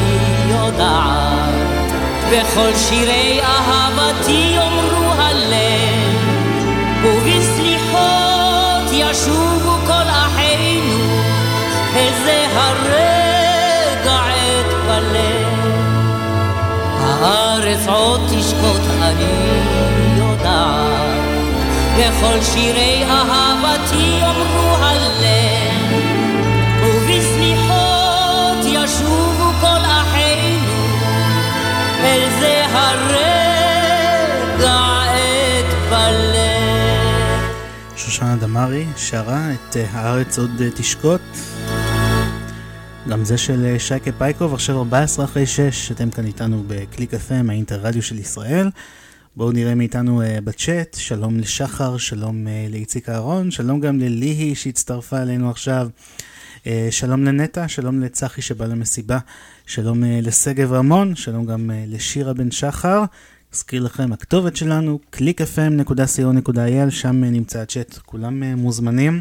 יודעת, בכל שירי אהבתי יאמרו הלב, ובסליחות ישובו כל אחינו, איזה הרגע עת בלב. הארץ עוד תשקוט, אני יודעת, בכל שירי אהבתי יאמרו הלב, ובסליחות ישובו כל אחינו, אל זה הרגע עת בלב. שושנה דמארי שרה את הארץ עוד תשקוט. גם זה של אה, שייקה פייקוב, עכשיו 14 אחרי 6, אתם כאן איתנו בקליק FM, האינטרדיו של ישראל. בואו נראה מאיתנו uh, בצ'אט, שלום לשחר, שלום uh, לאיציק אהרון, שלום גם לליהי שהצטרפה אלינו עכשיו, שלום לנטע, שלום לצחי שבא למסיבה, שלום לשגב רמון, שלום גם לשירה בן שחר. אזכיר לכם, הכתובת שלנו, clickfm.co.il, שם נמצא הצ'אט, כולם מוזמנים.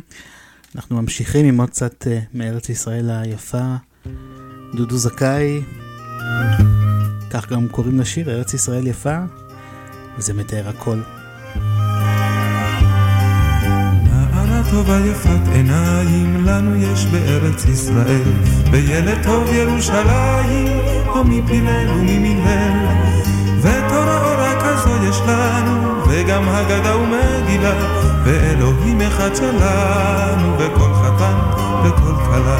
אנחנו ממשיכים עם עוד קצת uh, מארץ ישראל היפה, דודו זכאי, כך גם קוראים לשיר, ארץ ישראל יפה, וזה מתאר הכל. טובה יפת עיניים לנו יש בארץ ישראל. וילד טוב ירושלים או מפילל וממנהל ותורה אורה כזו יש לנו וגם הגדה ומגילה ואלוהים אחד שלנו וכל חתן וכל כלה.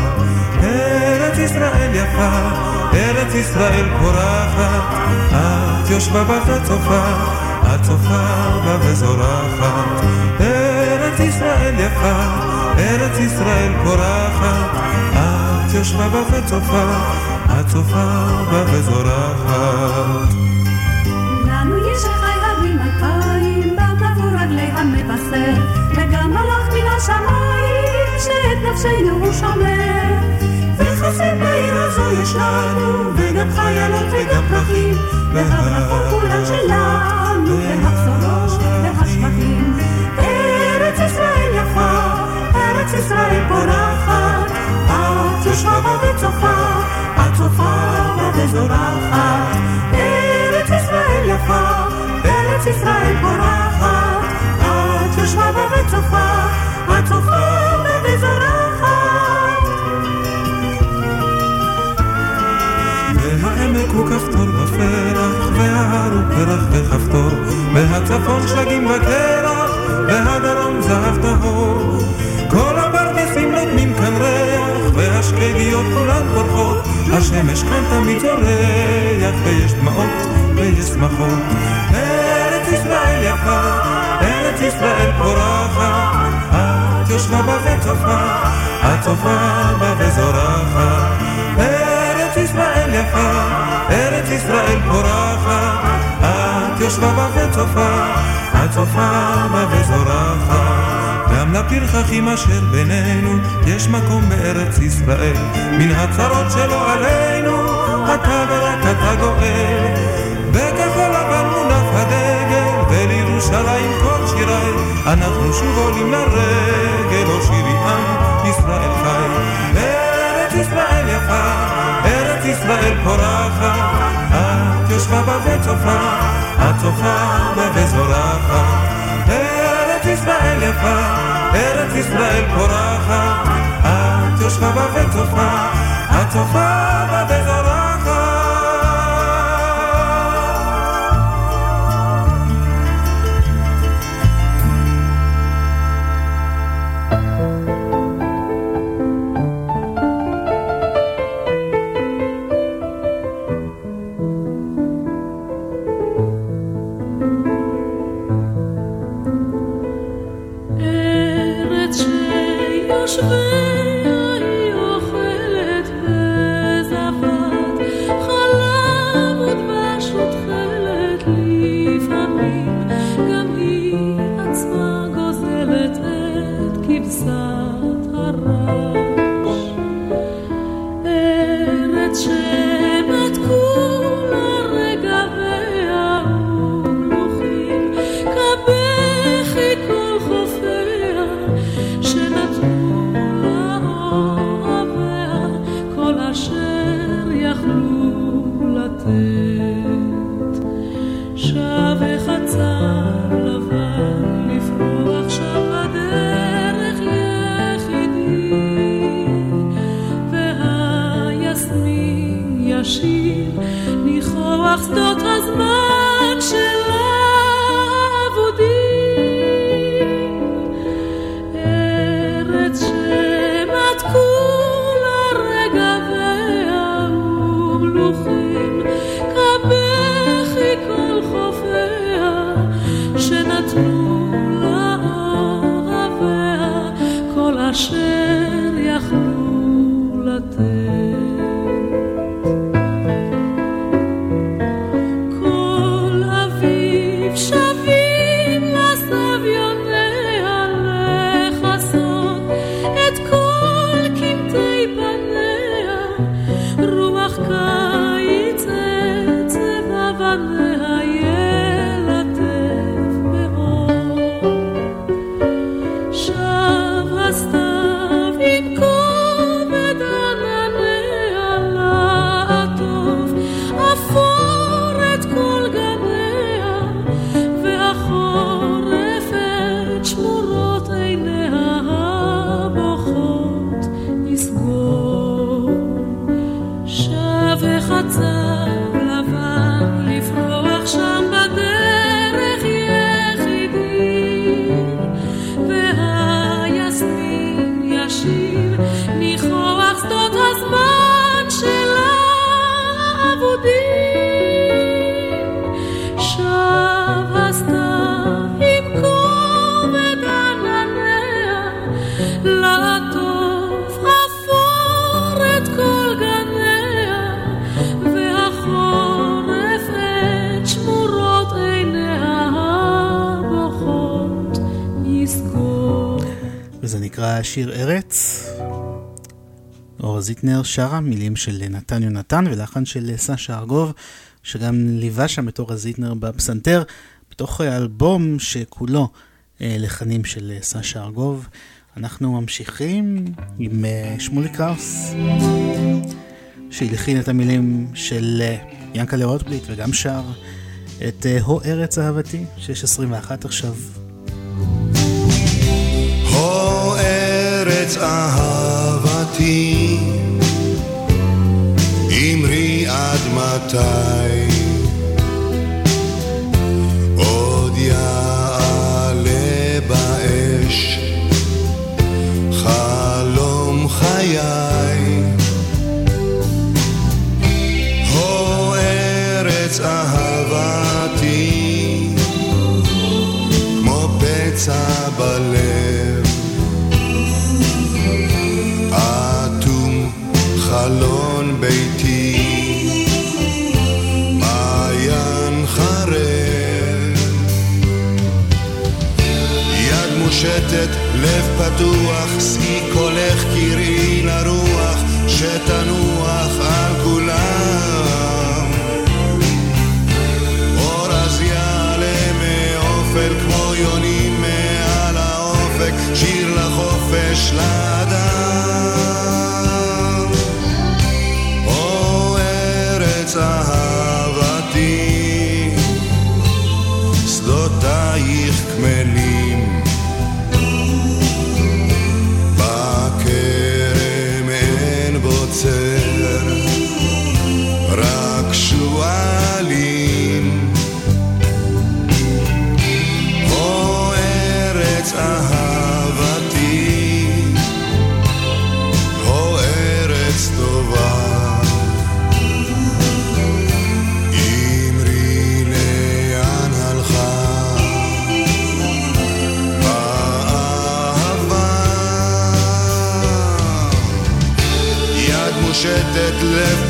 ארץ ישראל יפה ארץ ישראל פורחת. את יושבה בה וצופה את צופה בה וזורחת. ארץ ישראל יפה ארץ ישראל פורחת. את יושבה בה וצופה את צופה בה וזורחת המבשר, וגם מלאך מן השמיים, שאת נפשנו שומר. וחסד בעיר הזו יש לנו, וגם חיילות וגם פרחים, והברכות כולן שלנו, והבשורות והשבחים. ארץ ישראל יפה, ארץ ישראל פורחת, את יושבה בה וצופה, את צופה בה וזורחת. ארץ ישראל יפה, ארץ ישראל פורחת, את יושבה בה וצופה, את צופה בה וזורחת. והעמק הוא כפתור בפרח, וההר הוא פרח וכפתור, והצפון שלגים וקרח, והדרום זהב טהור. כל הפרדסים נותנים כאן ריח, והשקדיות כולן פורחות, השמש כאן תמיד זורח, ויש דמעות ויש שמחות. ארץ ישראל יפה, ארץ ישראל פורחת, את יושבה בה וצופה, את צופה בה וזורחת. ארץ ישראל יפה, ארץ ישראל פורחת, את יושבה בה וצופה, את צופה בה וזורחת. גם לפרחחים אשר בינינו, יש מקום בארץ ישראל, מן הצרות שלו עלינו, אתה ורק אתה גואל. ולירושלים כל שיריי, אנחנו שוב עולים לרגל, או שירי עם ישראל חי. ארץ ישראל יפה, ארץ ישראל פורחת, את יושבה בה וצופה, את צופה בה וזורחת. ארץ ישראל יפה, ארץ ישראל פורחת, את יושבה בה וצופה, את צופה בה וזורחת. זיטנר שרה, מילים של נתן יונתן ולחן של סשה ארגוב, שגם ליווה שם את אורה זיטנר בפסנתר, בתוך אלבום שכולו אה, לחנים של אה, סשה ארגוב. אנחנו ממשיכים עם אה, שמולי קראוס, שהלחין את המילים של ינקלה רוטבליט וגם שר את הו ארץ אהבתי, 621 עכשיו. הו ארץ אהבתי, עד מתי עוד יעלה באש חלום חיי. הו ארץ אהבתי, מושטת, לב פתוח, שיא קולך קראי לרוח, שתנוח על כולם. אור אז יעלה מאופל כמו יונים מעל האופק, שיר לחופש לאדם. או ארץ אהבתי,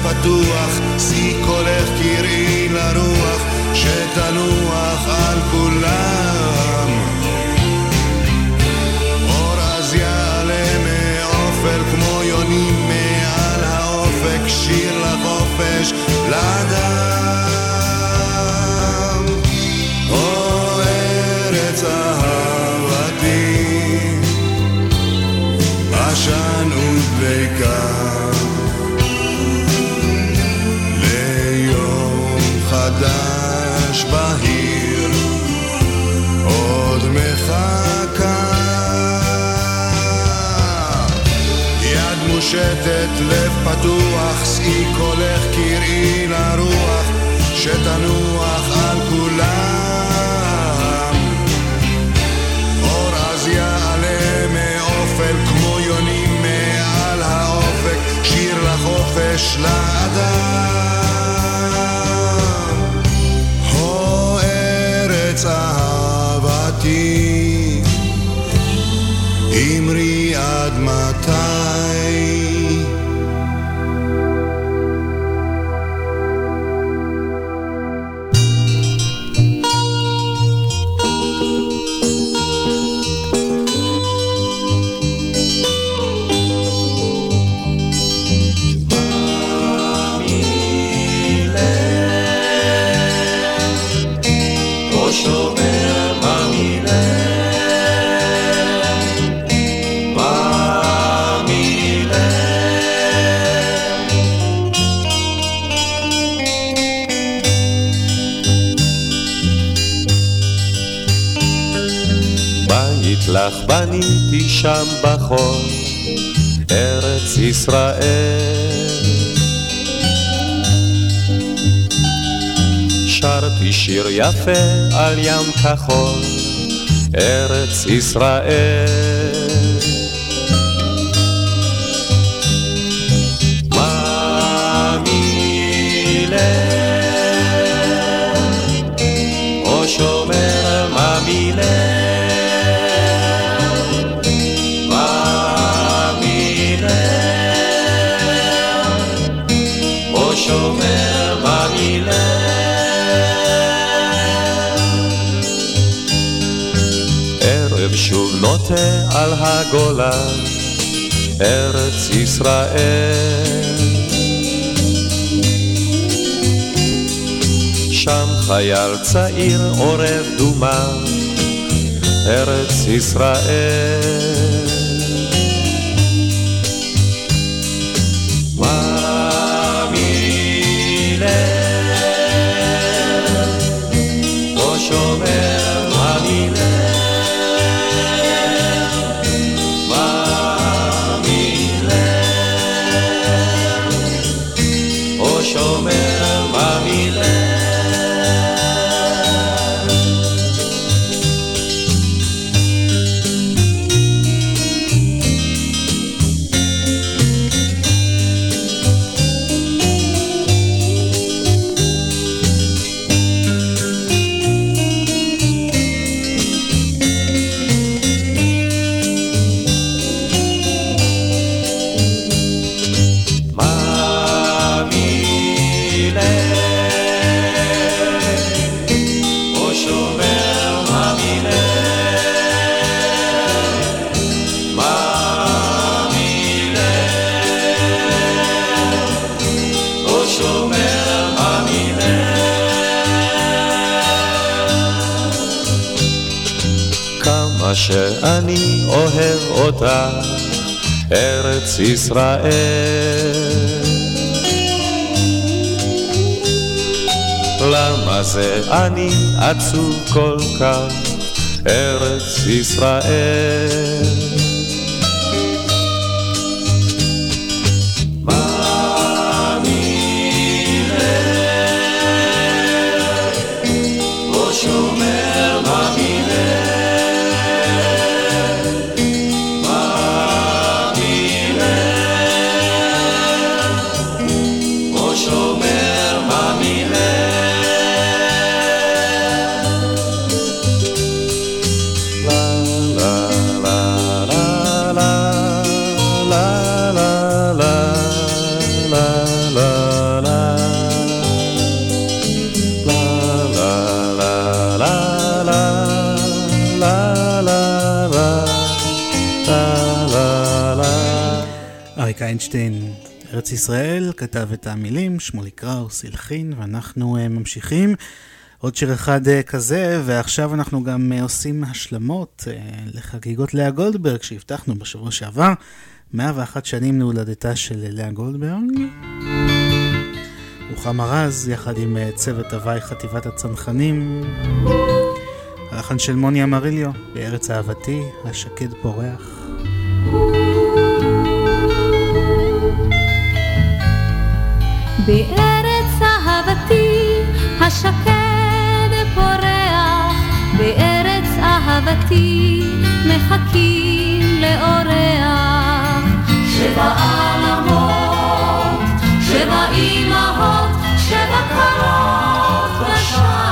פתוח, שיא קולך קראי לרוח, שתנוח פתוח, שאי קולך קראי לרוח שתנוח על כולם. אור אז יעלה מאופל כמו יונים מעל האופק שיר לחופש לאדם בניתי שם בחול, ארץ ישראל. שרתי שיר יפה על ים כחול, ארץ ישראל. נוטה על הגולן, ארץ ישראל. שם חייל צעיר עורב דומה, ארץ ישראל. אותה, ארץ ישראל. למה זה אני עצוב כל כך, ארץ ישראל? ארץ ישראל כתב את המילים, שמולי קראוס הלחין, ואנחנו אה, ממשיכים. עוד שיר אחד אה, כזה, ועכשיו אנחנו גם אה, עושים השלמות לחגיגות לאה גולדברג שהבטחנו בשבוע שעבר. 101 שנים להולדתה של לאה גולדברג. רוחמה רז, יחד עם צוות הוואי חטיבת הצנחנים. הלחן של מוני אמריליו, בארץ אהבתי, השקד פורח. בארץ אהבתי השקד פורח, בארץ אהבתי מחכים לאורח. שבע עלמות, שבע אימהות, שבע קרות בשער.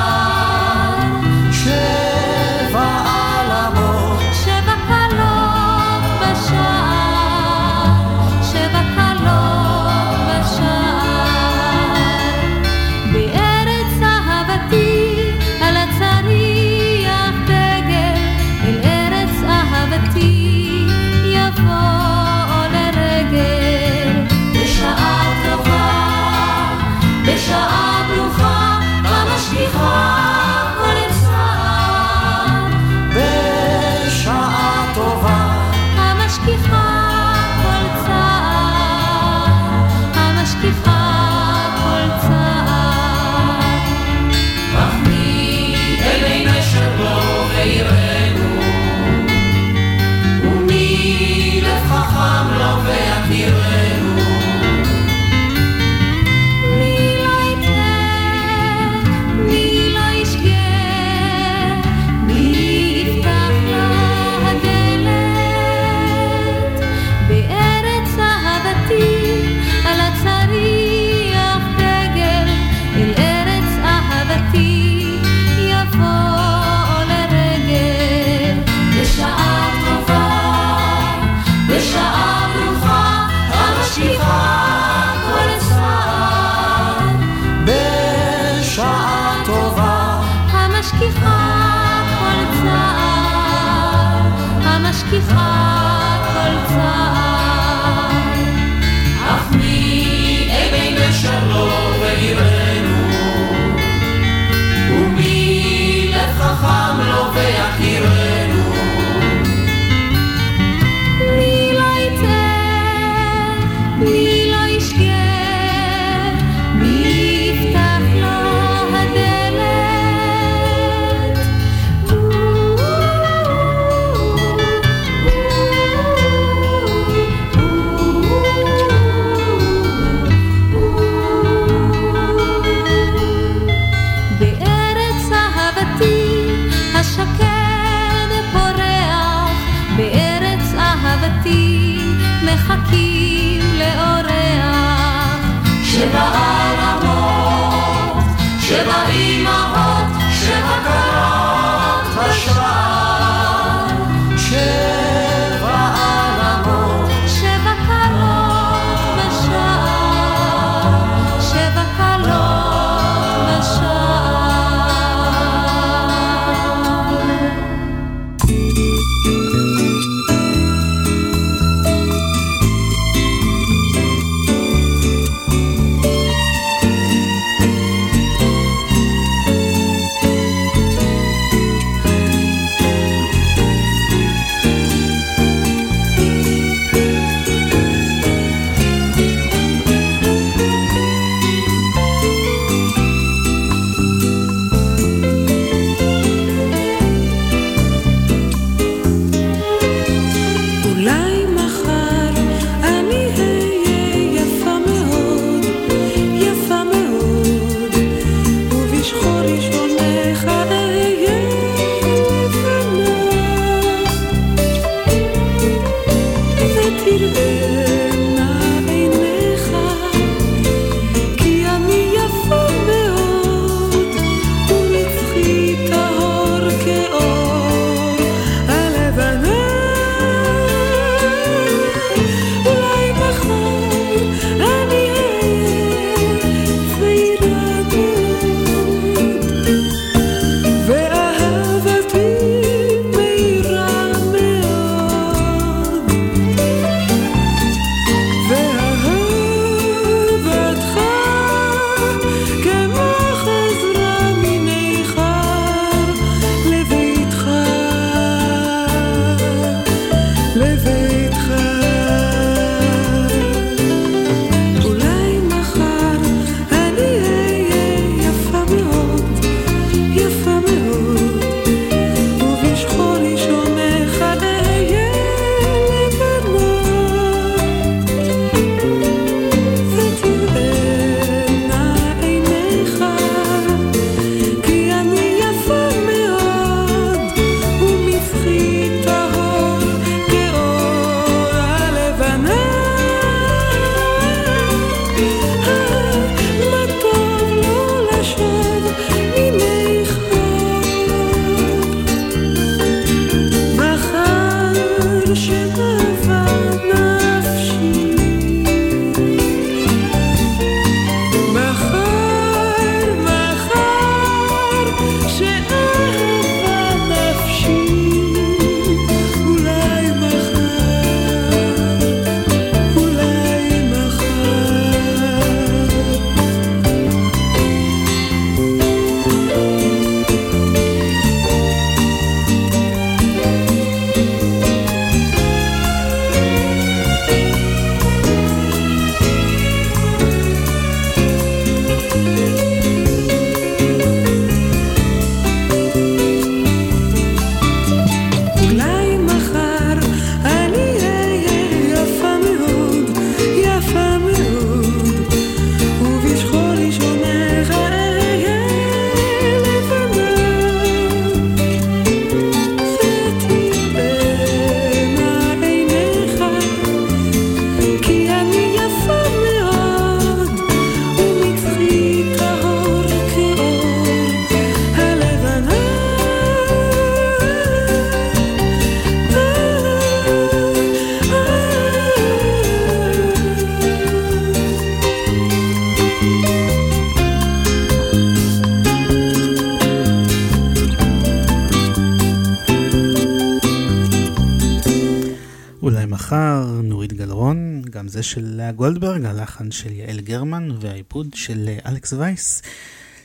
גולדברג, הלחן של יעל גרמן והעיבוד של אה, אלכס וייס.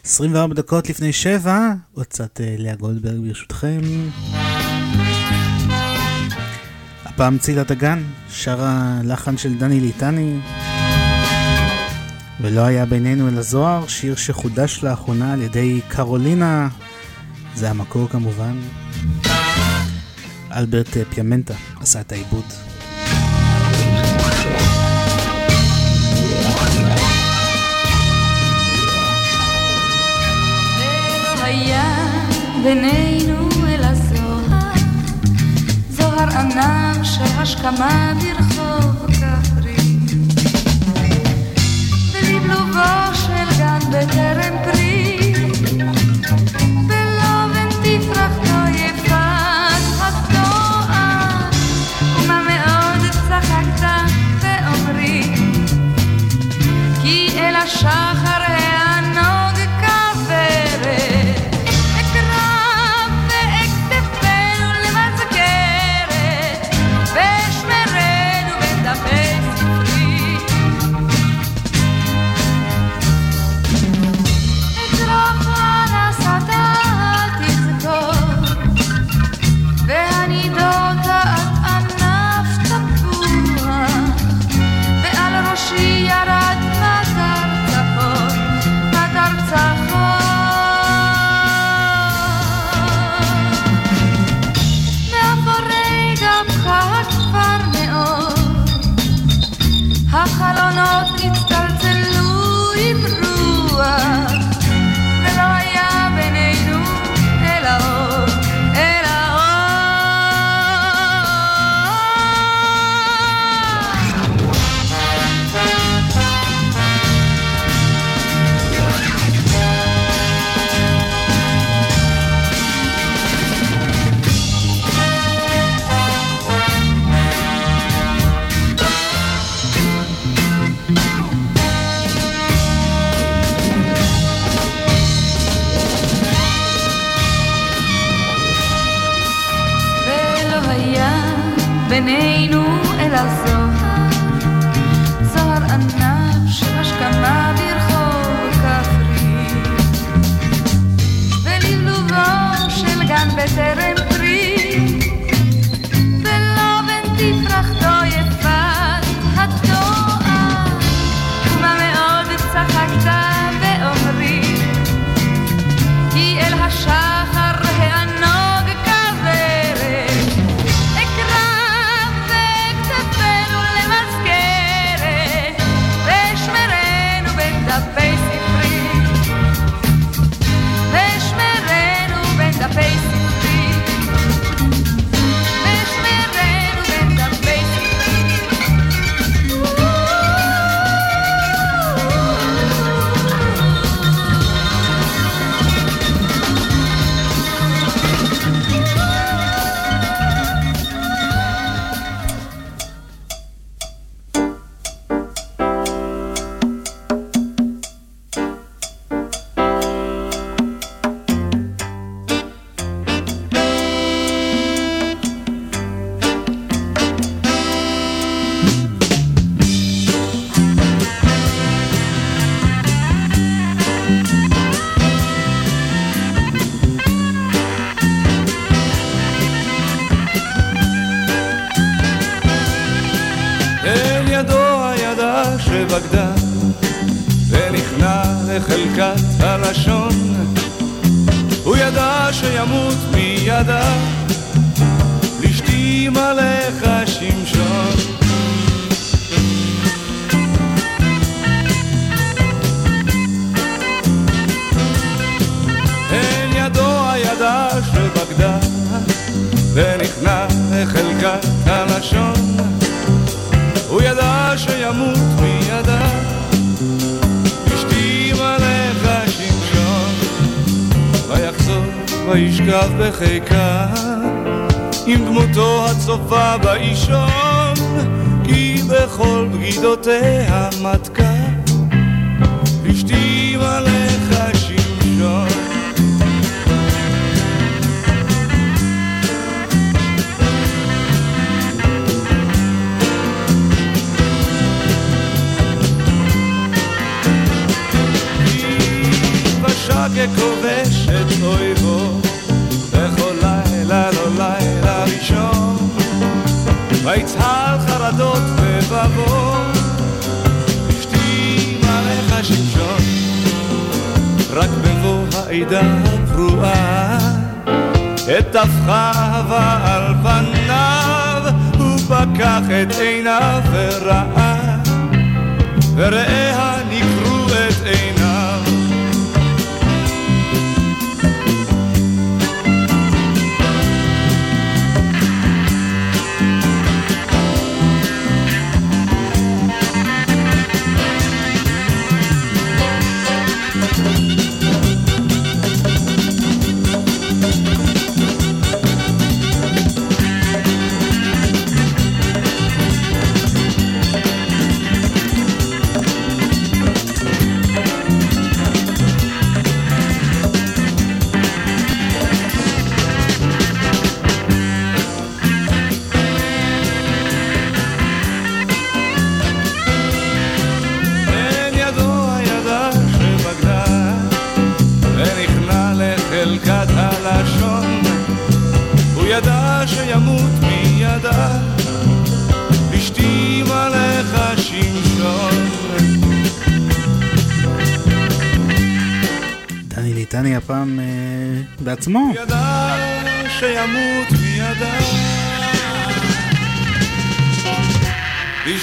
24 דקות לפני שבע, הוצאת אה, לאה גולדברג ברשותכם. הפעם צילת הגן, שרה לחן של דני ליטני. ולא היה בינינו אלא זוהר, שיר שחודש לאחרונה על ידי קרולינה, זה המקור כמובן. אלברט אה, פיאמנטה עשה את העיבוד. בינינו אל הזוהר, זוהר ענק שהשכמה ברחוב כפרי. בלבלובו של גן בטרם פרי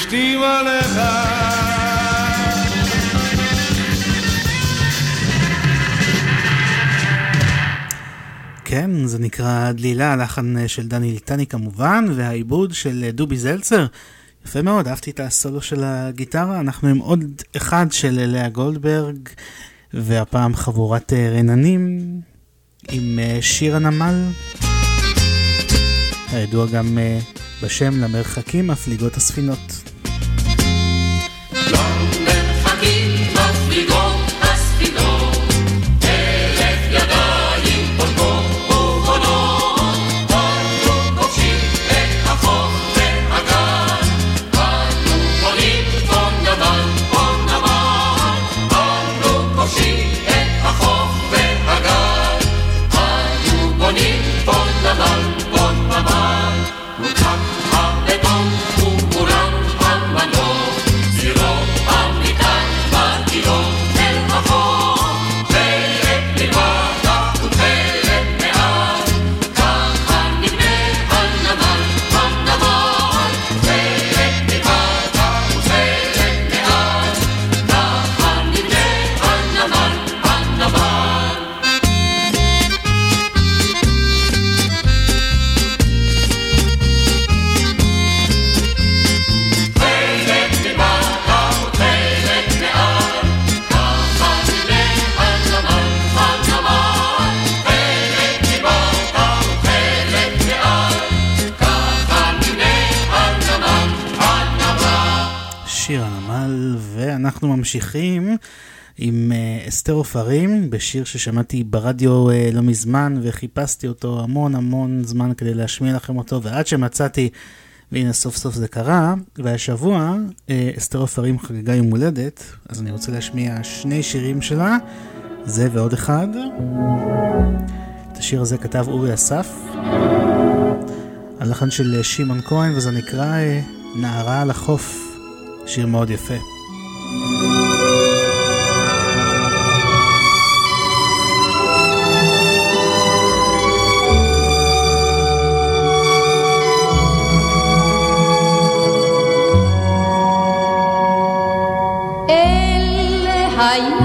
לשתי מלך כן, זה נקרא דלילה, לחן של דני ליטני כמובן, והעיבוד של דובי זלצר. יפה מאוד, אהבתי את הסולו של הגיטרה. אנחנו עם עוד אחד של לאה גולדברג, והפעם חבורת אה, רננים עם אה, שיר הנמל, הידוע גם אה, בשם למרחקים מפליגות הספינות. ממשיכים עם אה, אסתר עופרים, בשיר ששמעתי ברדיו אה, לא מזמן, וחיפשתי אותו המון המון זמן כדי להשמיע לכם אותו, ועד שמצאתי, והנה סוף סוף זה קרה, והשבוע אה, אסתר עופרים חגגה יום הולדת, אז אני רוצה להשמיע שני שירים שלה, זה ועוד אחד. את השיר הזה כתב אורי אסף, הלחן של שמעון כהן, וזה נקרא נערה על החוף. שיר מאוד יפה. אל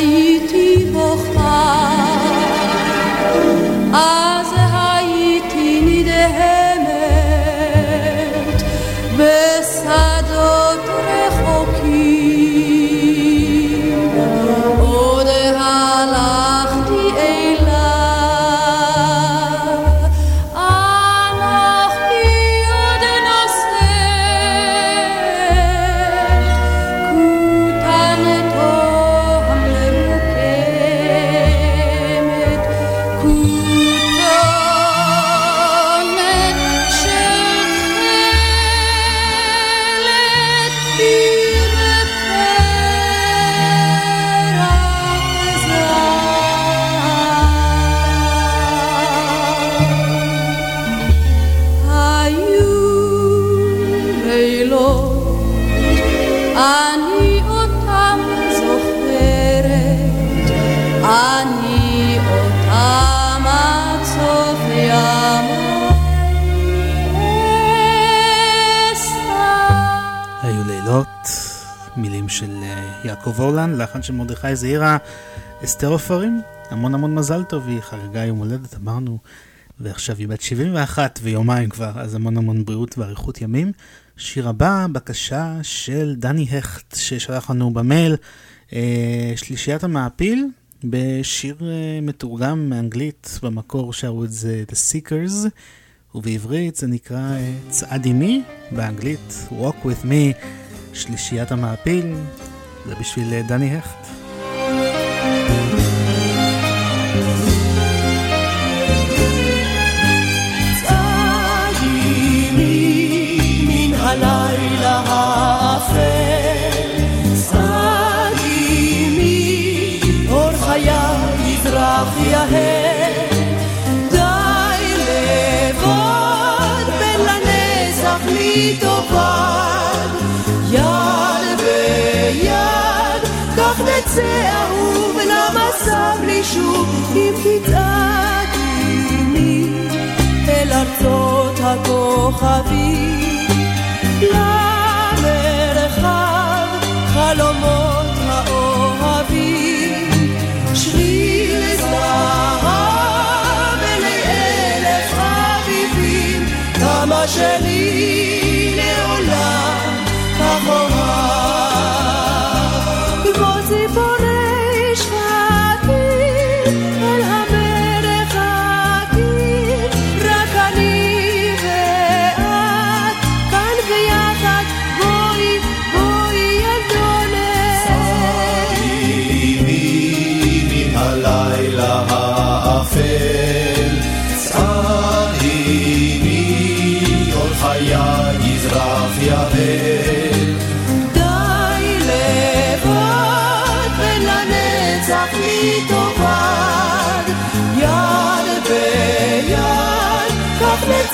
הייתי יעקב אורלן, לחן של מרדכי זעירה, אסתר עופרים, המון המון מזל טוב, היא חגגה יום הולדת, אמרנו, ועכשיו היא בת 71 ויומיים כבר, אז המון המון בריאות ואריכות ימים. שיר הבא, בקשה של דני הכט, ששלח לנו במייל, אה, שלישיית המעפיל, בשיר אה, מתורגם מאנגלית, במקור שרו את זה The Seekers, ובעברית זה נקרא אה, צעד עימי, באנגלית Walk with me, שלישיית המעפיל, זה בשביל אה, דני הכט. הלילה האפל, צד עימי, אור חיי יזרח יהל, נצא אהוב למסע בלי שוב, אם תצעד עימי אל ארצות הכוכבים.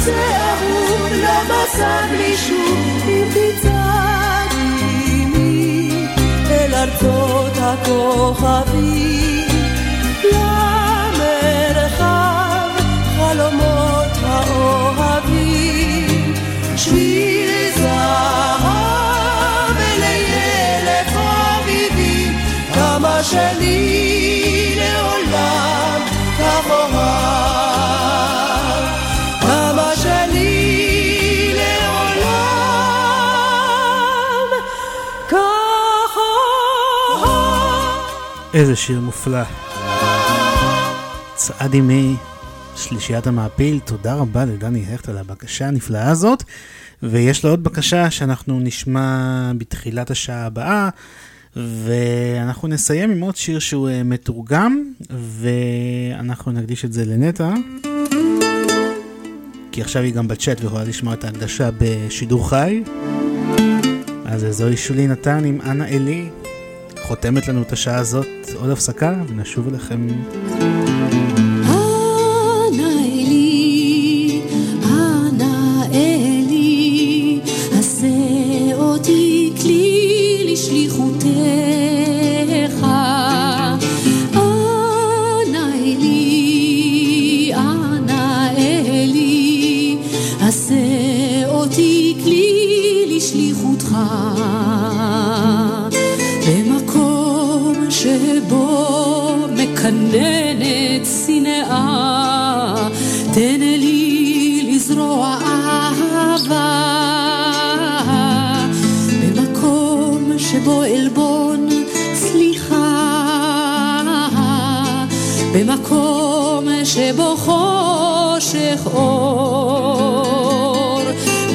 כך נצא אהוב למסע בלי שוב אם תצעד עימי אל ארצות הכוכבים. למרחב חלומות האוהבים. שביל איזה שיר מופלא. צעד עימי, שלישיית המעפיל, תודה רבה לדני הכט על הבקשה הנפלאה הזאת. ויש לו עוד בקשה שאנחנו נשמע בתחילת השעה הבאה, ואנחנו נסיים עם עוד שיר שהוא אה, מתורגם, ואנחנו נקדיש את זה לנטע. כי עכשיו היא גם בצ'אט ויכולה לשמוע את ההקדשה בשידור חי. אז זוהי שולי נתן עם אנה אלי, חותמת לנו את השעה הזאת עוד הפסקה, ונשוב אליכם.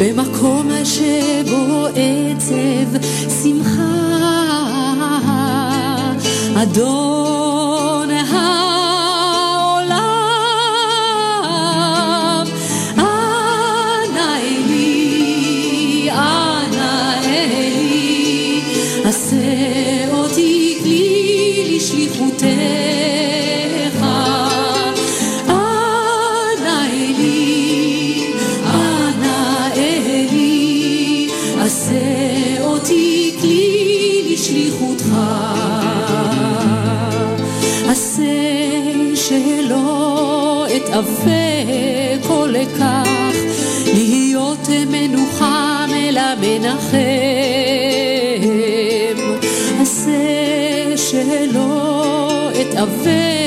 במקום שבו עצב שמחה. אדון שלא אתאווה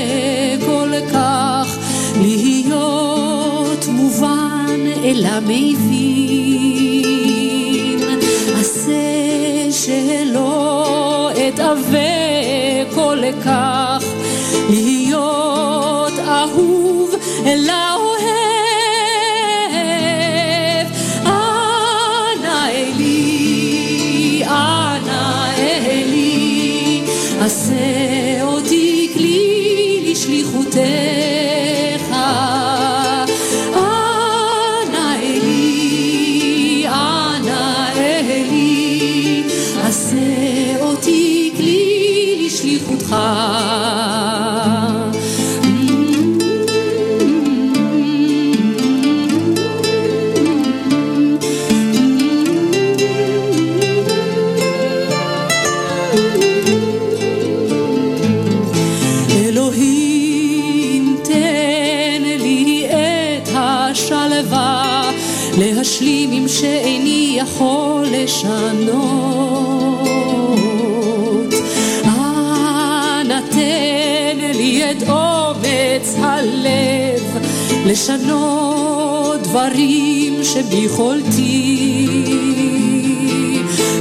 לשנות דברים שביכולתי.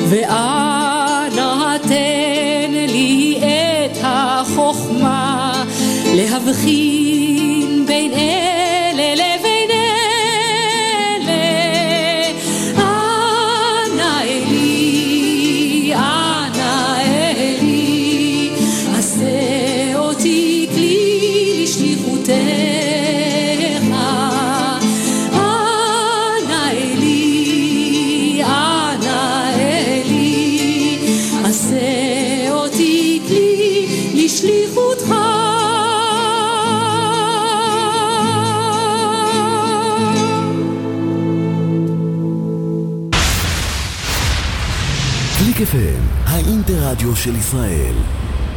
ואנא תן לי את החוכמה להבחין בין אלה האינטרדיו של ישראל.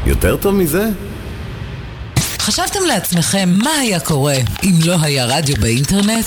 יותר טוב מזה? חשבתם לעצמכם מה היה קורה אם לא היה רדיו באינטרנט?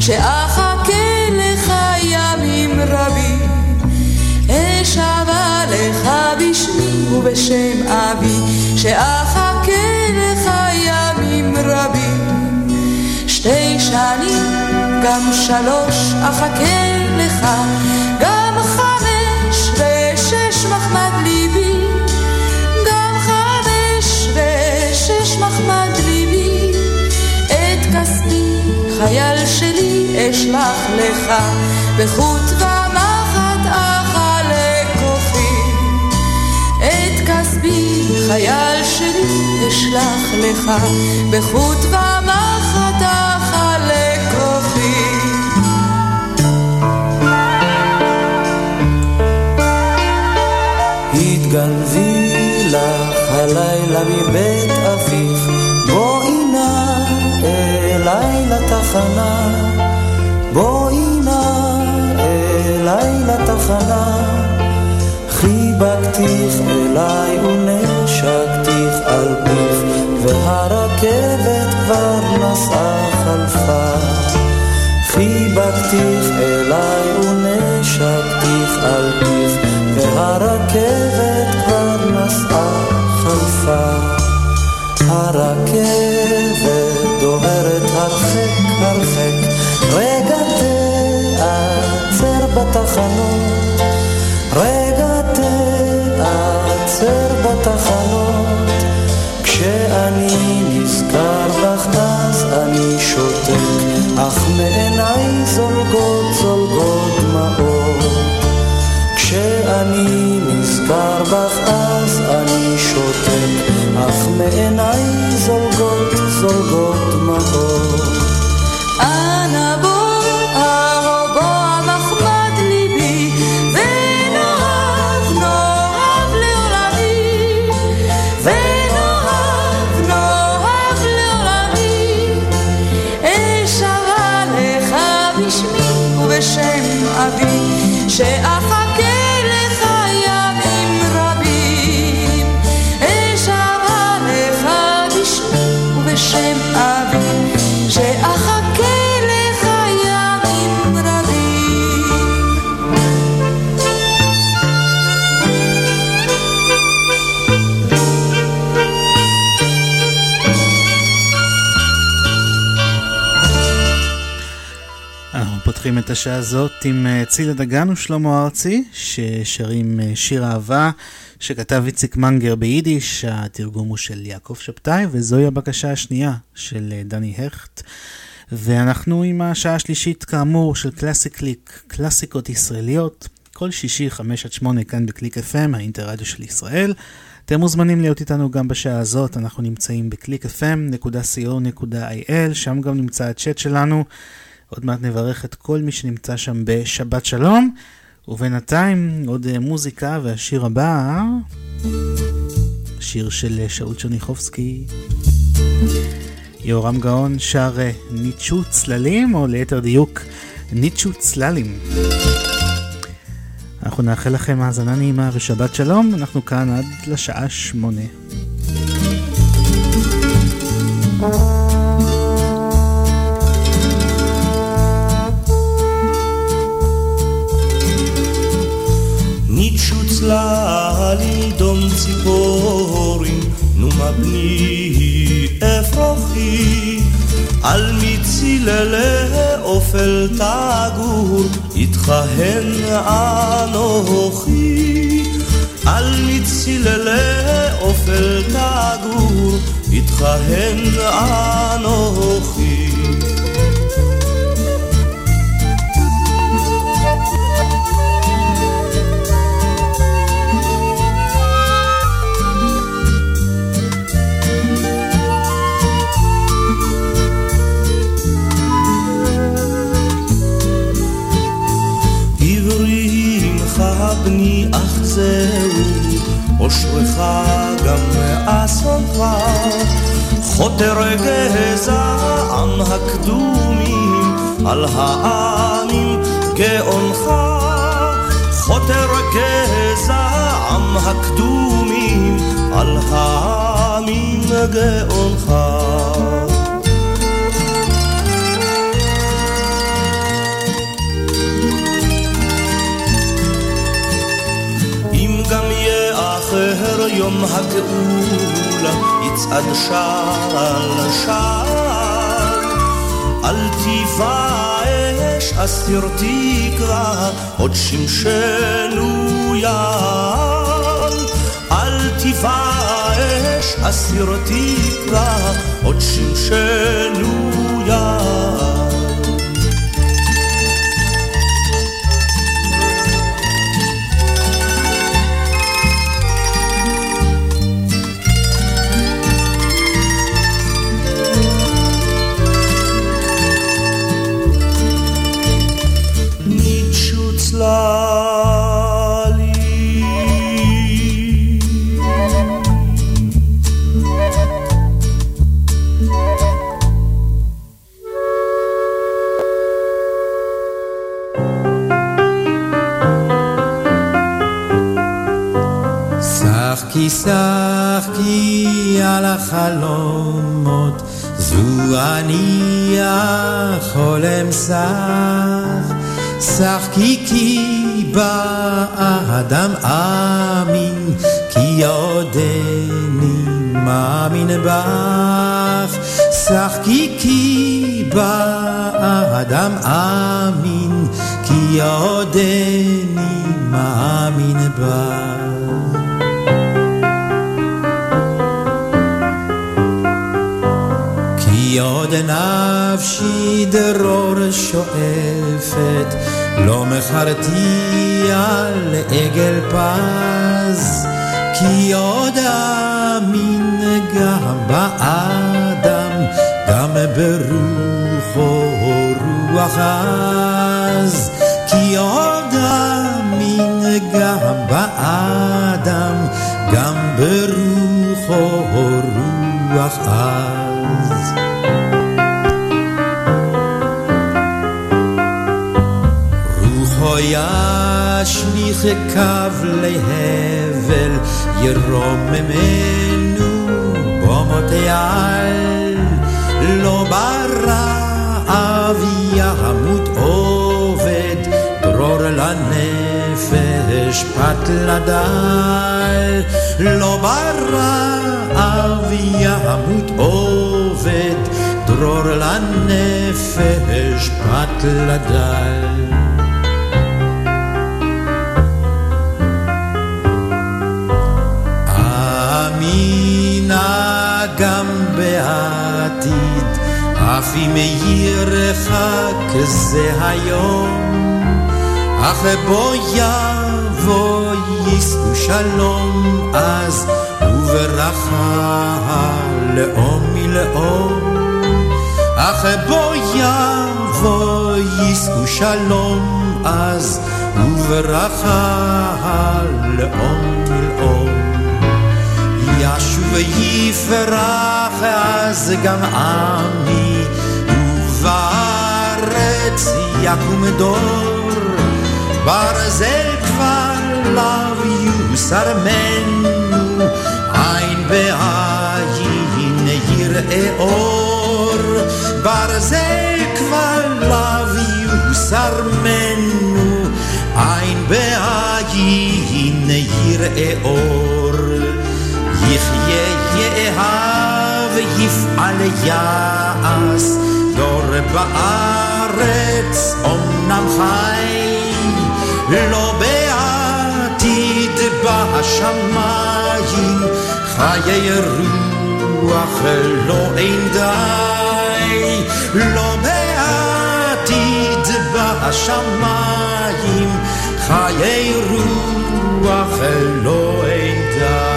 שאחכה לך ימים רבים, אשבה לך בשמי ובשם אבי, שאחכה לך ימים רבים, שתי שנים גם שלוש אחכה אשלח לך, בחוט ומחט אכלה כוחי. את כספי, חייל שלי, אשלח לך, בחוט ומחט אכלה כוחי. התגנבי לך הלילה מבית אביך, בואי נא אליי לתחנה, לתחנה. חיבקתיך אליי ונשקתיך על פיך, והרכבת כבר נסעה חלפה. חיבקתיך אליי ונשקתיך על פיך, והרכבת כבר נסעה חלפה. הרכבת בתחנות, כשאני נזכר בך אז אני שותק, אך מעיניי זולגות זולגות דמעות. כשאני נזכר בך אז אני שותק, אך מעיניי זולגות זולגות דמעות. השעה הזאת עם אה, צילה דגן ושלמה ארצי, ששרים אה, שיר אהבה שכתב איציק מנגר ביידיש, התרגום הוא של יעקב שבתאי, וזוהי הבקשה השנייה של אה, דני הכט. ואנחנו עם השעה השלישית כאמור של קלאסי קליק, קלאסיקות ישראליות, כל שישי חמש עד שמונה כאן בקליק FM, האינטרדיו של ישראל. אתם מוזמנים להיות איתנו גם בשעה הזאת, אנחנו נמצאים ב-clickfm.co.il, שם גם נמצא הצ'אט שלנו. עוד מעט נברך את כל מי שנמצא שם בשבת שלום. ובינתיים עוד אה, מוזיקה והשיר הבא, שיר של אה, שאול צ'רניחובסקי. יהורם גאון שר אה, ניטשו צללים, או ליתר דיוק ניטשו צללים. אנחנו נאחל לכם האזנה נעימה ושבת שלום, אנחנו כאן עד לשעה שמונה. ניטשו צללים דום ציפורים, נו מה בני אפרוחי, על מציללי אופל תגור, איתכהן אנוכי. על מציללי אופל תגור, איתכהן אנוכי. אושרך גם מאסונך, חותר גזעם הקדומים על העמים גאונך, חותר גזעם הקדומים על העמים גאונך. יום הגאולה, עד שעל שעל, אל תיבאש אסיר תקווה, עוד שמשנו יעל. אל תיבאש אסיר תקווה, עוד שמשנו יעל. שחקי שחקי על החלומות, זו אני החולם שח. שחקי כי באדם אמין, כי עודני מאמין בך. שחקי כי באדם אמין, כי עודני מאמין בך. עוד נפשי דרור שואפת, לא מכרתי על עגל פז, כי עוד אמין גם באדם, גם ברוחו רוח עז, כי עוד אמין גם באדם, גם ברוחו רוח עז. רוחו ישליך קו להבל, ירוממנו במותי על, לא ברעב ימות עובד, דרור לנפש פת לדל, לא ברעב ימות עובד, דרור לנפש פת לדל. בעתיד, אף אם ירחק זה היום, אך בו יבוא יישאו שלום אז, וברכה לאום מלאום. אך בו יבוא יישאו שלום אז, וברכה לאום מלאום. ישוב יפרח אז גם עמי, ובארץ יקום דור, ברזל כפליו יוסר מנו, עין בעין יראה אור, ברזל כפליו יוסר מנו, עין בעין יראה אור. יחיה יאהב יפעל יעש דור בארץ אמנם חי לא בעתיד בשמיים חיי רוח לא אין די לא בעתיד בשמיים חיי רוח לא אין די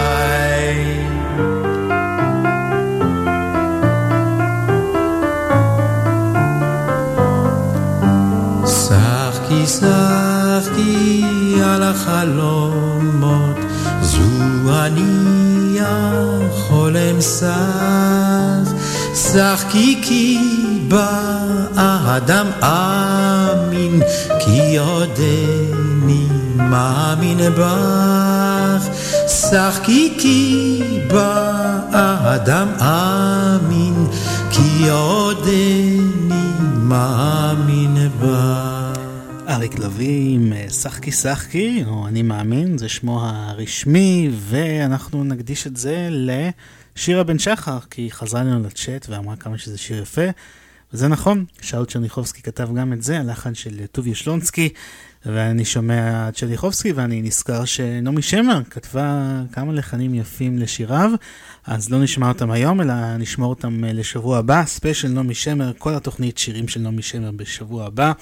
שחקי על החלומות, זו אני החולם שח. שחקי כי באדם אמין, כי עודני מאמין בך. שחקי כי באדם אמין, כי עודני מאמין בך. אריק לביא עם אה, שחקי שחקי, או אני מאמין, זה שמו הרשמי, ואנחנו נקדיש את זה שירה בן שחר, כי היא חזרה אלינו לצ'אט ואמרה כמה שזה שיר יפה. וזה נכון, שאול צ'רניחובסקי כתב גם את זה, הלחן של טוביה שלונסקי, ואני שומע צ'רניחובסקי ואני נזכר שנעמי שמר כתבה כמה לחנים יפים לשיריו, אז לא נשמע אותם היום, אלא נשמור אותם לשבוע הבא, ספיישל נעמי שמר, כל התוכנית שירים של נעמי שמר בשבוע הבא.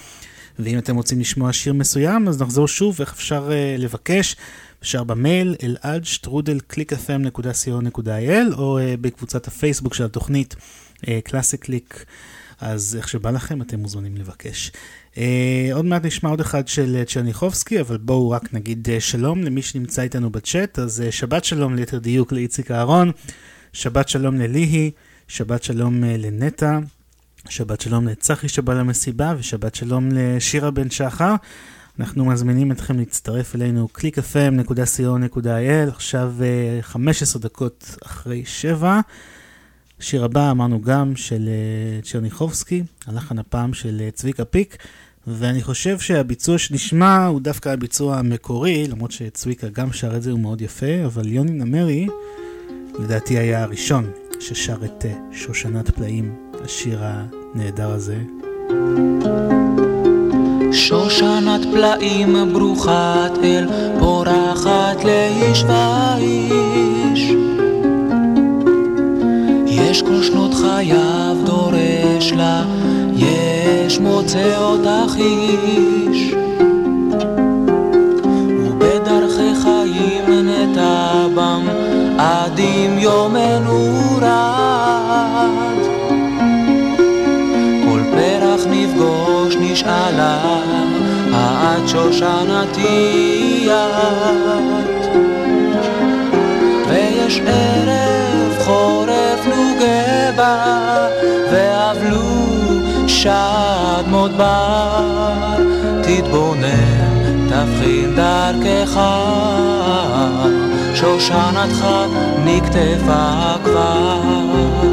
ואם אתם רוצים לשמוע שיר מסוים, אז נחזור שוב איך אפשר uh, לבקש. אפשר במייל אלעד שטרודל clickfm.co.il או uh, בקבוצת הפייסבוק של התוכנית קלאסי uh, קליק. אז איך שבא לכם אתם מוזמנים לבקש. Uh, עוד מעט נשמע עוד אחד של צ'רניחובסקי, אבל בואו רק נגיד uh, שלום למי שנמצא איתנו בצ'אט, אז uh, שבת שלום ליתר דיוק לאיציק אהרון, שבת שלום לליהי, שבת שלום uh, לנטע, שבת שלום לצחי שבא למסיבה, ושבת שלום לשירה בן שחר. אנחנו מזמינים אתכם להצטרף אלינו clickfm.co.il, עכשיו 15 דקות אחרי 7. שיר הבא אמרנו גם של צ'רניחובסקי, הלחן הפעם של צביקה פיק, ואני חושב שהביצוע שנשמע הוא דווקא הביצוע המקורי, למרות שצביקה גם שר את זה, הוא מאוד יפה, אבל יוני נמרי לדעתי היה הראשון ששר את שושנת פלאים, השיר הנהדר הזה. שושנת פלאים ברוכת אל, פורחת לאיש ואיש. יש כל שנות חייו דורש לה, יש מוצא אותך איש. ובדרכי חיים נטע בם, עדים יומנו נשאלה, העד שושנתי את. ויש ערב חורף נוגבה, ואבלו שד מודבר, תתבונן, תבחין דרכך, שושנתך נקטפה כבר.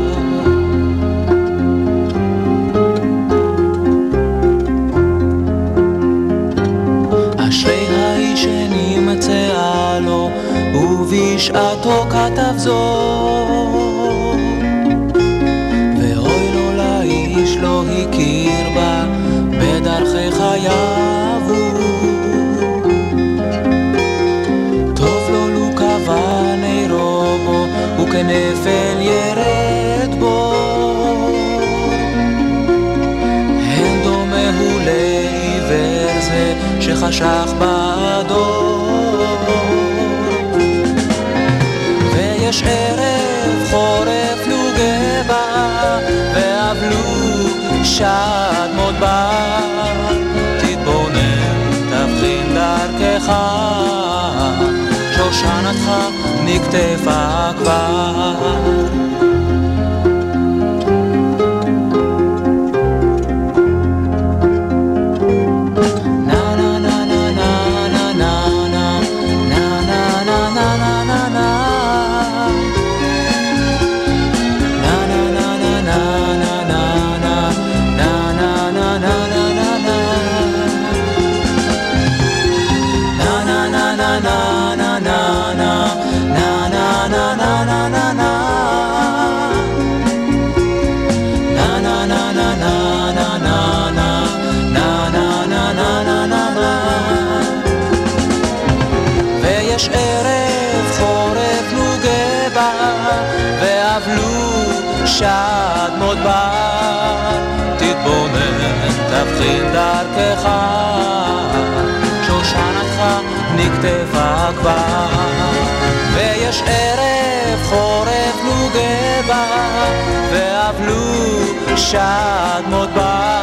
ובשעתו כתב זאת. ואוי לו לאיש לא הכיר בה, בדרכי חייו. טוב לו לו קבע נרו בו, וכנפל ירד בו. הן דומה הוא לעיוור זה, שחשך בדור. שד מודבר. תתבונן, תבחין דרכך, שושנתך נקטפה כבר. כבר. ויש ערב חורף נוגבה, ואבלו שד מודבר.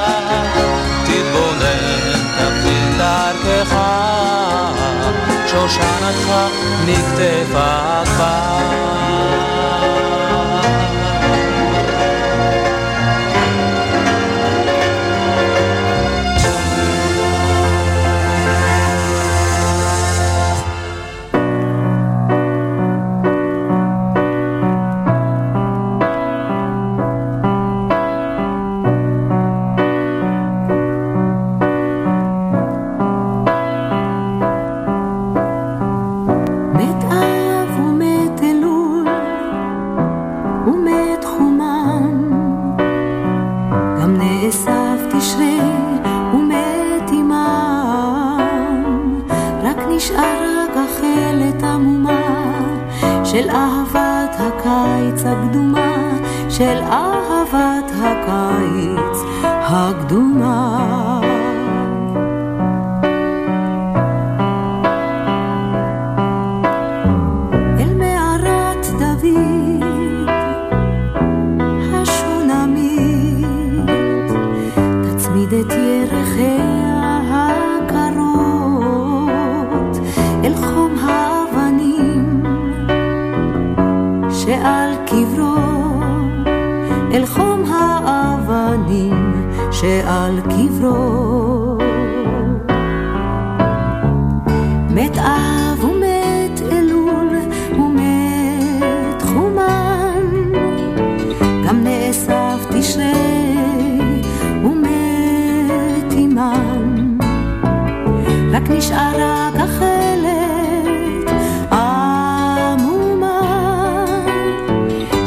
תתבונן, תבחין דרכך, שושנתך נקטפה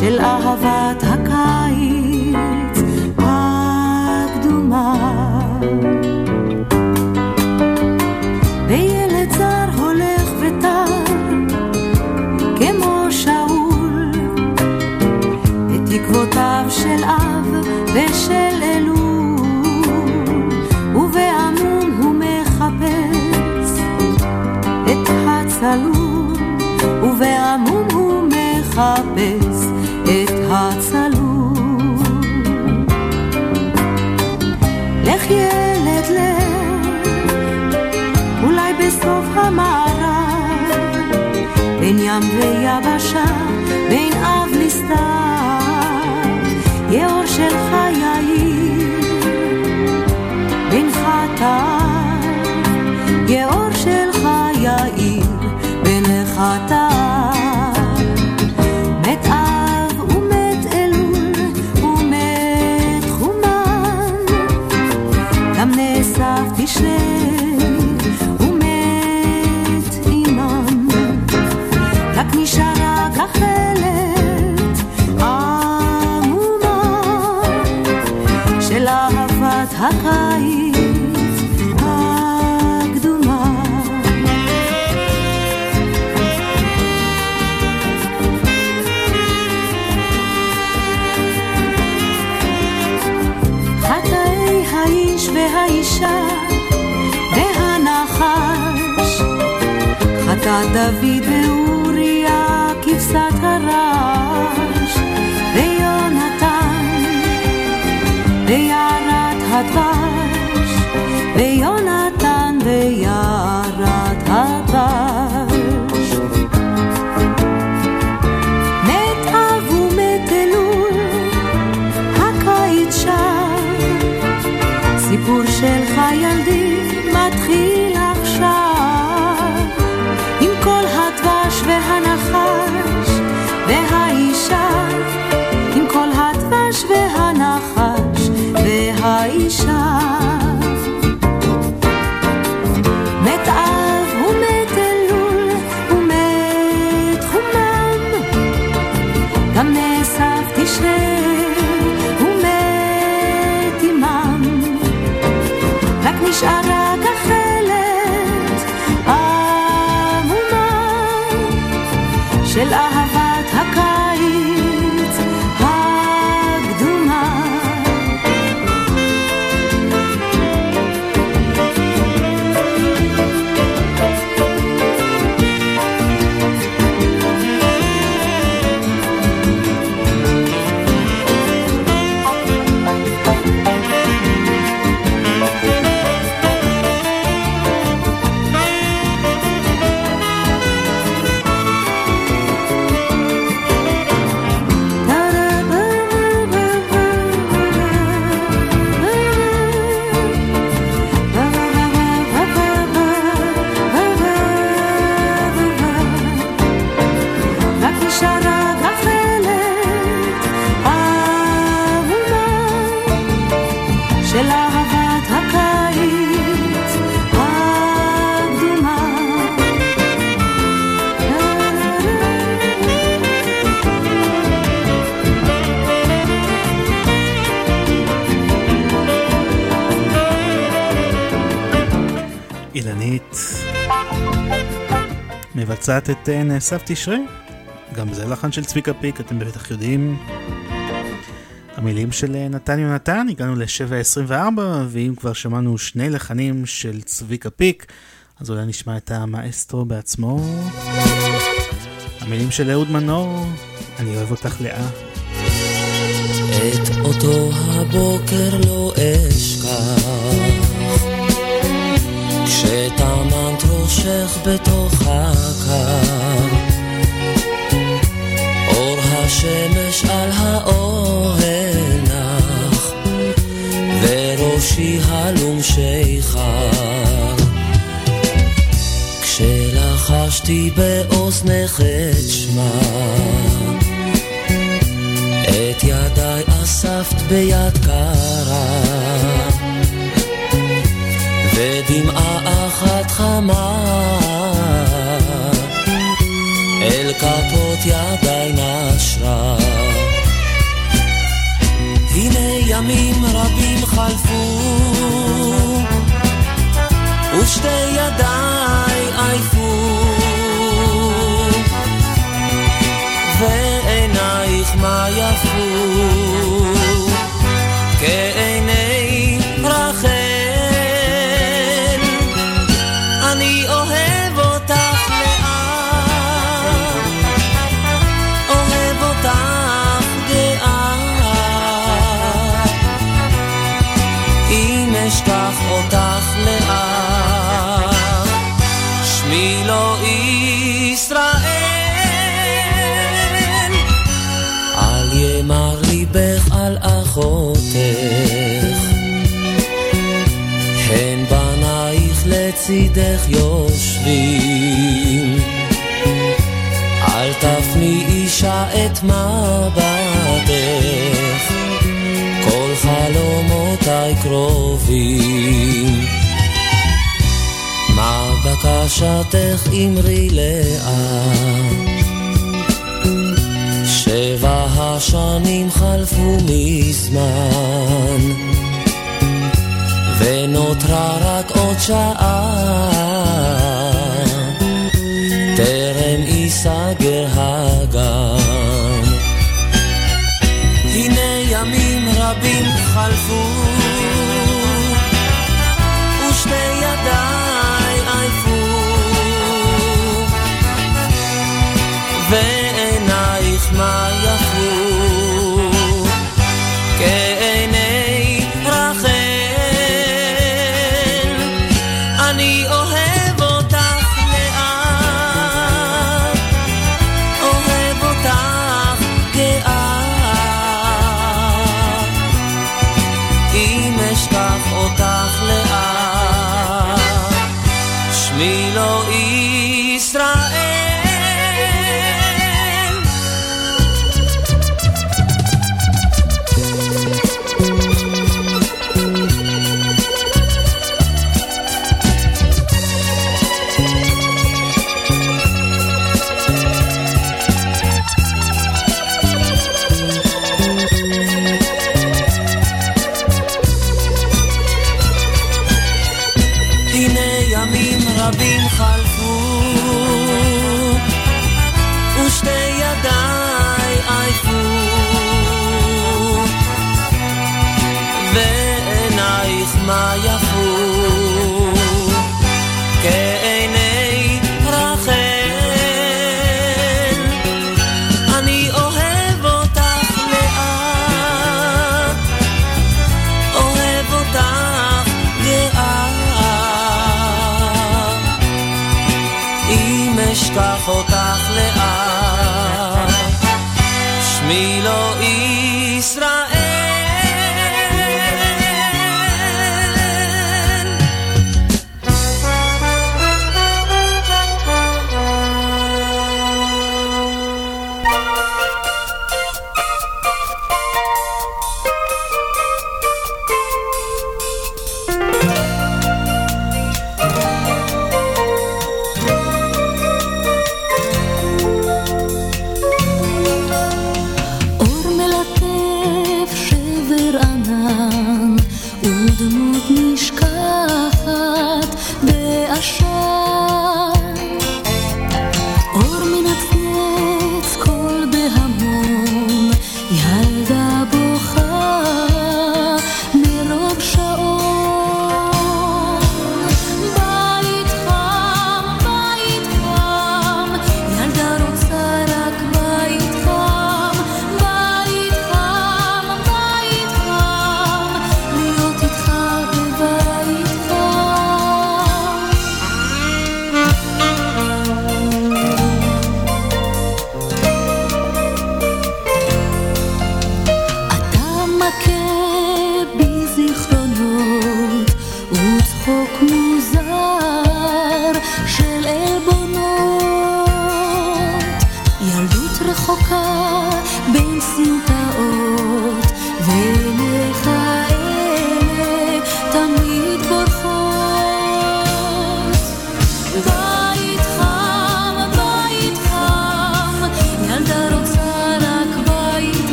של אהבת הקיץ הקדומה. וילד זר הולך וטר, כמו שאול, בתקוותיו של אב ושל אלול, ובעמום הוא מחפש את הצלול, ובעמום הוא מחפש ים ויבשה, בין אב לסתיו, יאור של חיי Cada vida é um מבצעת את אה, נאסף תשרה. גם זה לחן של צביקה פיק, אתם בטח יודעים. המילים של אה, נתן יונתן, הגענו ל-7.24, ואם כבר שמענו שני לחנים של צביקה פיק, אז אולי נשמע את המאסטרו בעצמו. המילים של אהוד מנור, אני אוהב אותך לאה. את אותו הבוקר לא אשכח כשטמנת ראשך בתוך הקר. אור השמש על האוהל נח וראשי הלום שיכר. כשלחשתי באוזנך את שמה את ידיי אספת ביד קרה ודמעה אחת חמה. אל כפות ידיי נשרה. הנה ימים רבים חלפו ושתי ידיי עייפו. ועינייך מה יפו לצידך יושבים. אל תפני אישה את מבטך כל חלומותיי קרובים. מה בקשתך אמרי לאט שבע השנים חלפו מזמן ונותרה רק עוד שעה טרם ייסגר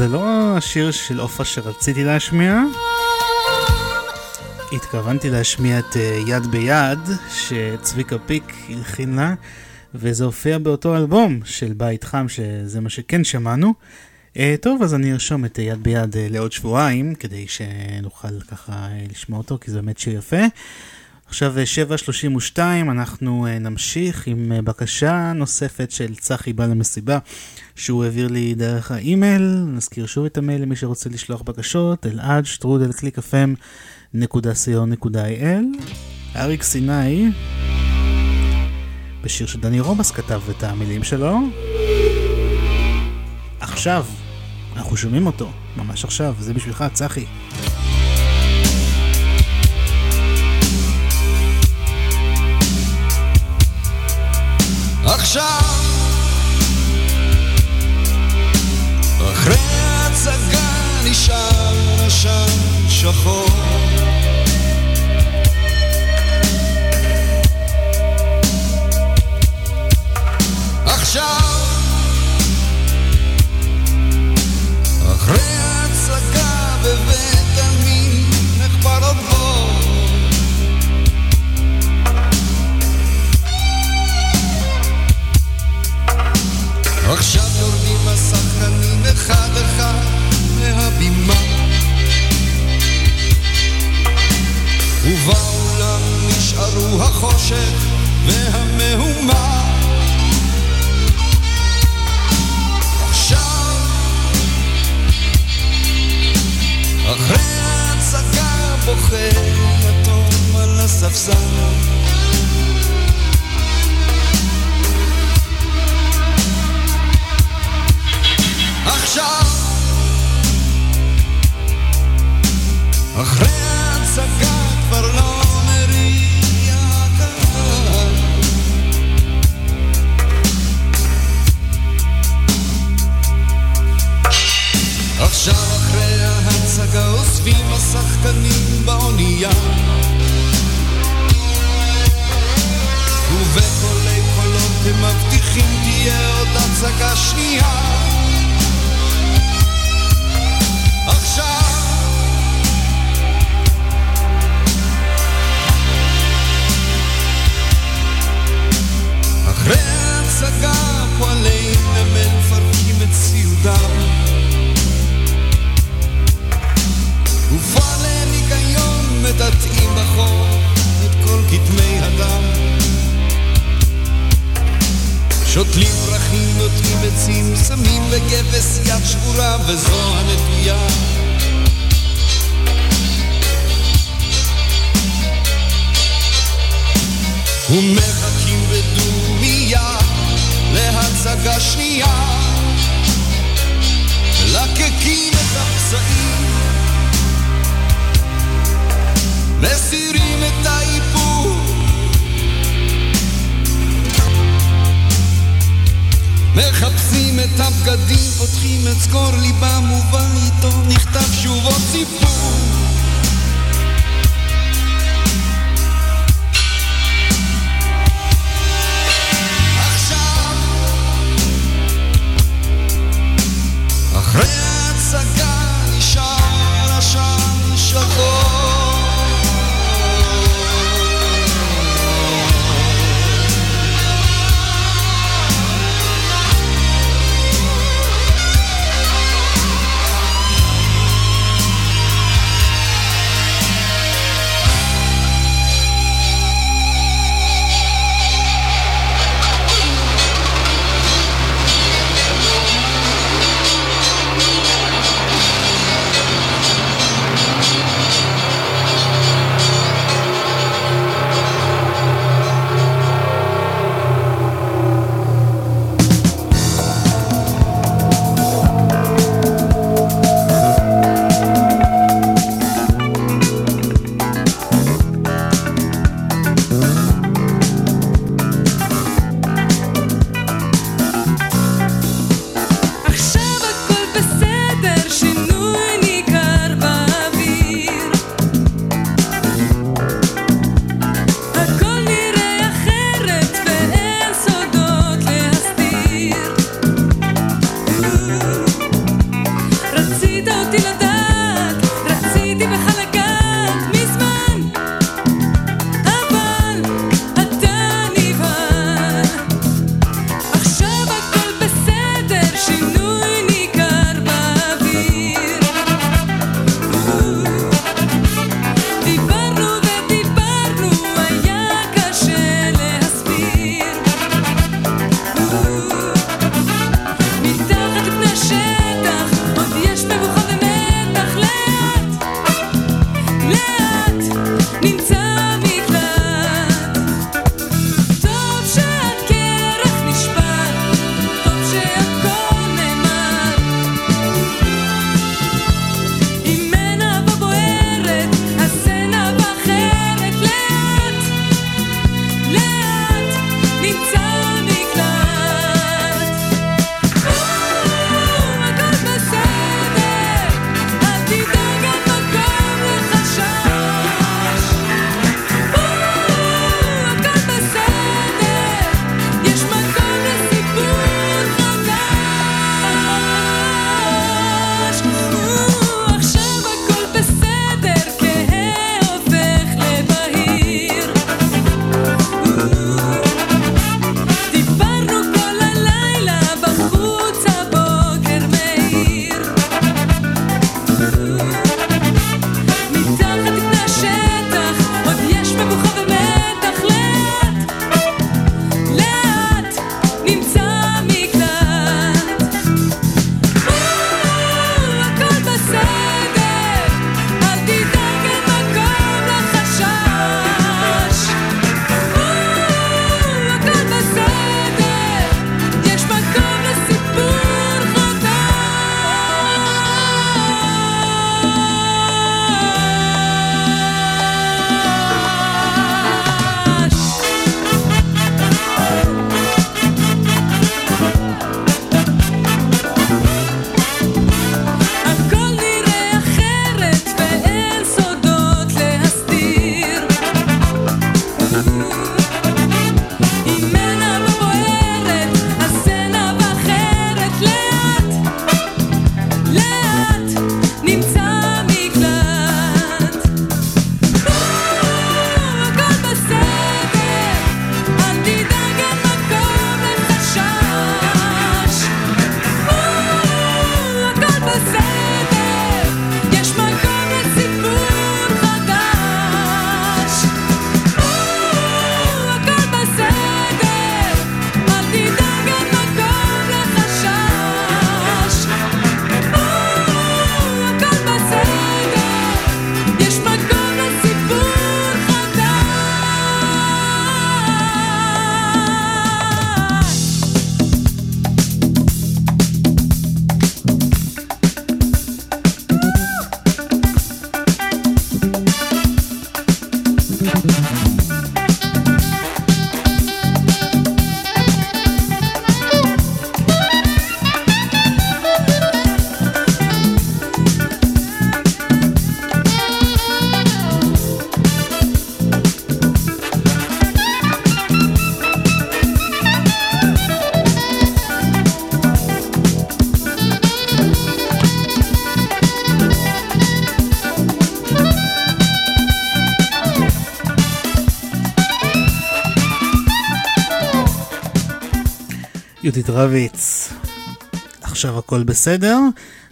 שזה לא השיר של עופרה שרציתי להשמיע. התכוונתי להשמיע את אה, יד ביד, שצביקה פיק הלחין לה, וזה הופיע באותו אלבום של בית חם, שזה מה שכן שמענו. אה, טוב, אז אני ארשום את אה, יד ביד לעוד שבועיים, כדי שנוכל ככה לשמוע אותו, כי זה באמת שיר יפה. עכשיו אה, 7.32, אנחנו אה, נמשיך עם אה, בקשה נוספת של צחי בא למסיבה, שהוא העביר לי דרך האימייל. נזכיר שוב את המייל למי שרוצה לשלוח בקשות, אלעד שטרודל קליק fm.co.il. אריק סיני, בשיר שדני רובס כתב את המילים שלו. עכשיו, אנחנו שומעים אותו, ממש עכשיו, זה בשבילך, צחי. עכשיו, אחרי ההצגה נשאר עשן שחור. עכשיו, עכשיו יורדים השחקנים אחד אחד מהבימה. ובאולם נשארו החושך והמהומה. עכשיו אחרי ההצגה בוכה יתום על הספסל לא ובקולי קולות הם מבטיחים תהיה עוד הצגה שנייה צחקו עליהם, הם מפרקים את ציודם. ובא להם היגיון, מטאטאים בחור את כל קדמי הדם. שותלים פרחים, נוטעים עצים, שמים לגבס יד שבורה, וזו הנטויה. ומחכים להצגה שנייה. לקקים את הפצעים. מסירים את האיפור. מחפשים את הבגדים, פותחים את סקור ליבם ובעיתון נכתב שוב עוד סיפור יהודית רביץ, עכשיו הכל בסדר?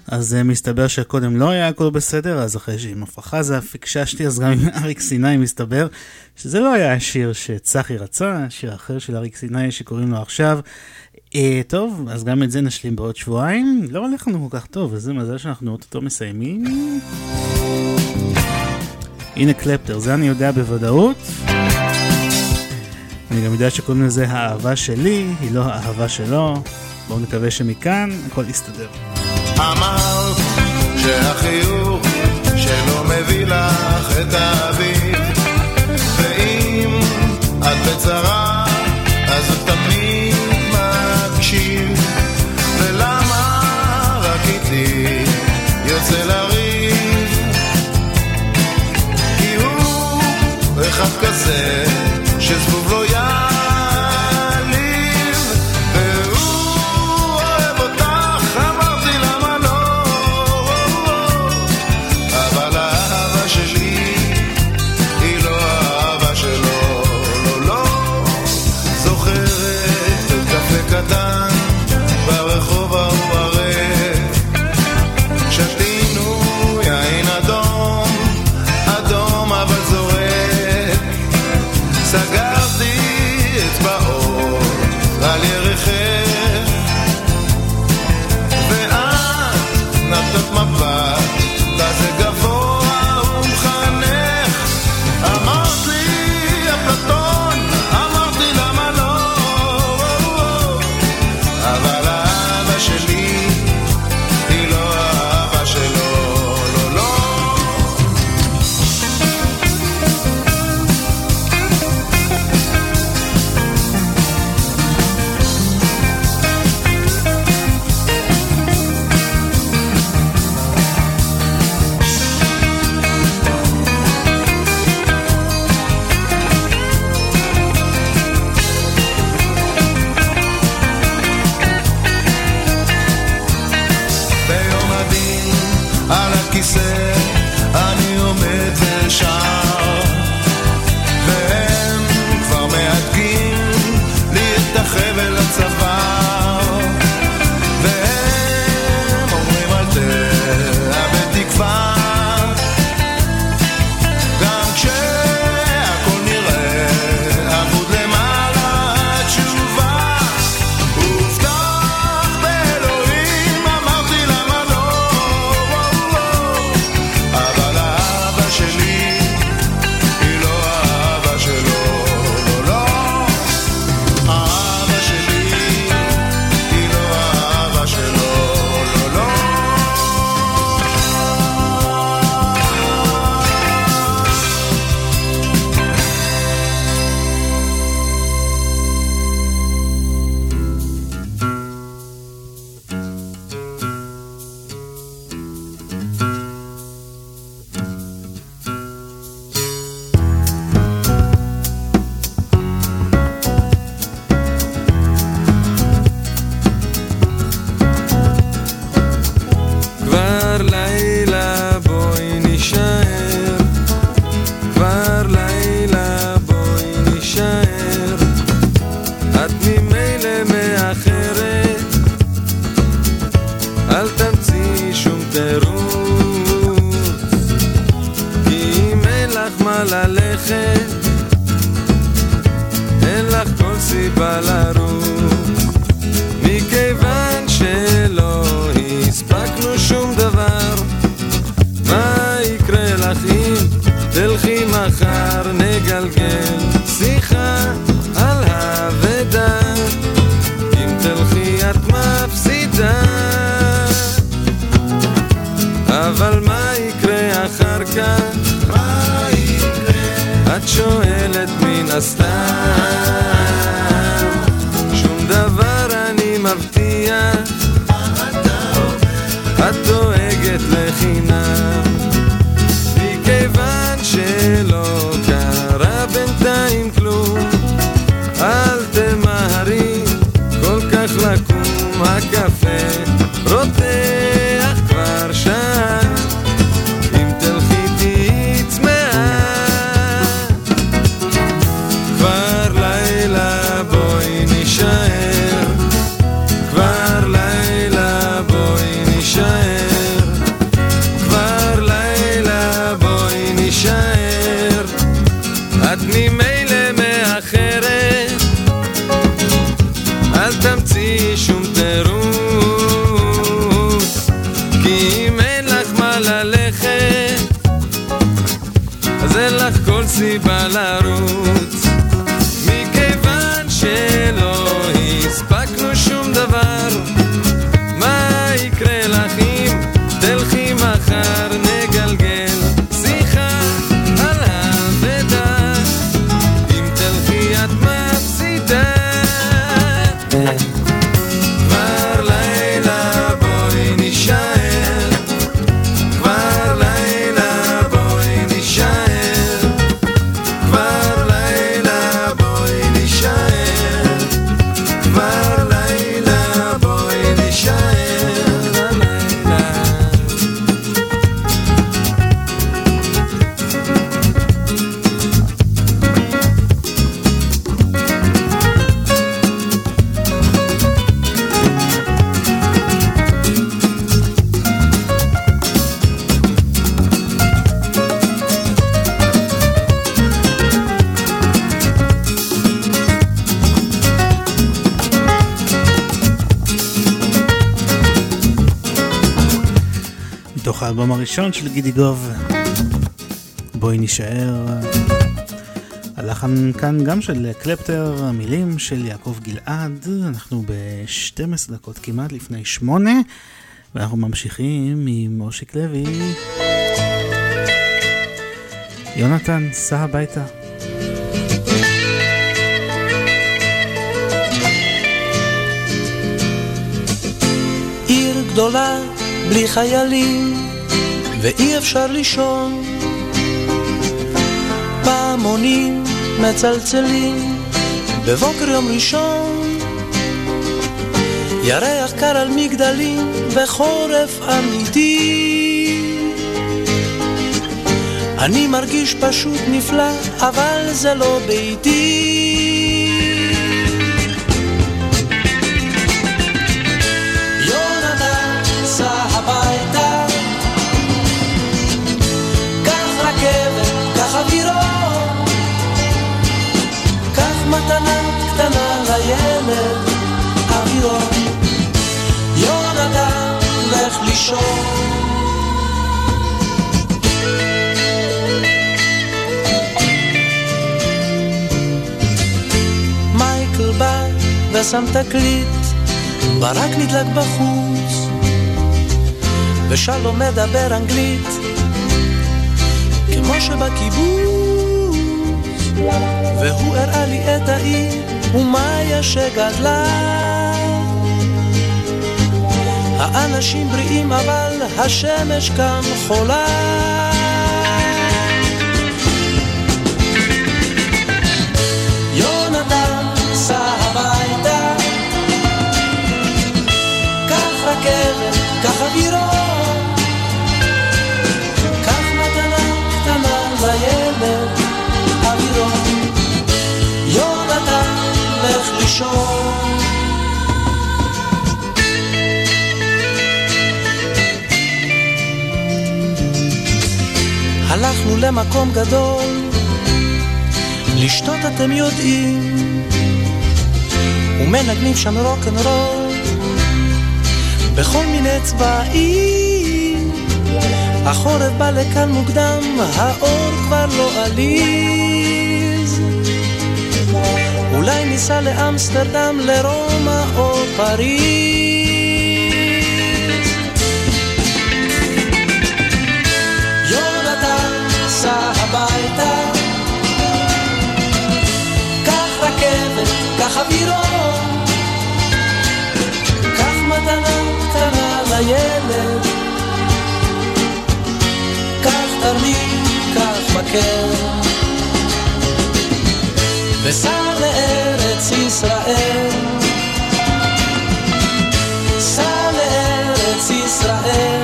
אז uh, מסתבר שקודם לא היה הכל בסדר, אז אחרי שעם עפרה חזה פיקששתי, אז גם עם <laughs> אריק סיני מסתבר שזה לא היה השיר שצחי רצה, שיר אחר של אריק סיני שקוראים לו עכשיו. Uh, טוב, אז גם את זה נשלים בעוד שבועיים. לא הולך לנו כל כך טוב, וזה מזל שאנחנו אוטוטו מסיימים. הנה קלפטר, זה אני יודע בוודאות. אני גם יודע שקוראים לזה האהבה שלי, היא לא האהבה שלו. בואו נקווה שמכאן הכל יסתדר. אמרת שהחיוך כזה שזבוב לא גידי גוב, בואי נישאר. הלחן כאן גם של קלפטר, המילים של יעקב גלעד, אנחנו ב-12 דקות כמעט לפני שמונה, ואנחנו ממשיכים עם מושיק לוי. יונתן, סע הביתה. עיר גדולה בלי חיילים ואי אפשר לישון. פעמונים מצלצלים בבוקר יום ראשון. ירח קר על מגדלים וחורף אמיתי. אני מרגיש פשוט נפלא אבל זה לא ביתי קח מתנה קטנה לילד, אווירון. יונתן, לך לישון. מייקל בא ושם תקליט ברק נדלק בחוץ, ושלום מדבר אנגלית, כמו שבקיבוץ, והוא הראה לי את העיר, ומאיה שגדלה. האנשים בריאים אבל השמש כאן חולה. יונתן, סע הביתה קח רכבת, הלכנו למקום גדול, לשתות אתם יודעים, ומנגנים שם רוקנרול. בכל מיני צבעים. החורף בא לכאן מוקדם, האור כבר לא עליז. אולי ניסע לאמסטרדם, לרומא או פריז. יונתן, סע הביתה, קח רכבת, קח אווירון, קח מתנה קטנה לילד, קח תרמיד, קח מקל. וסע לארץ ישראל. סע לארץ ישראל.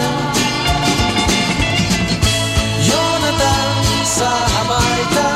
יונתן סע הביתה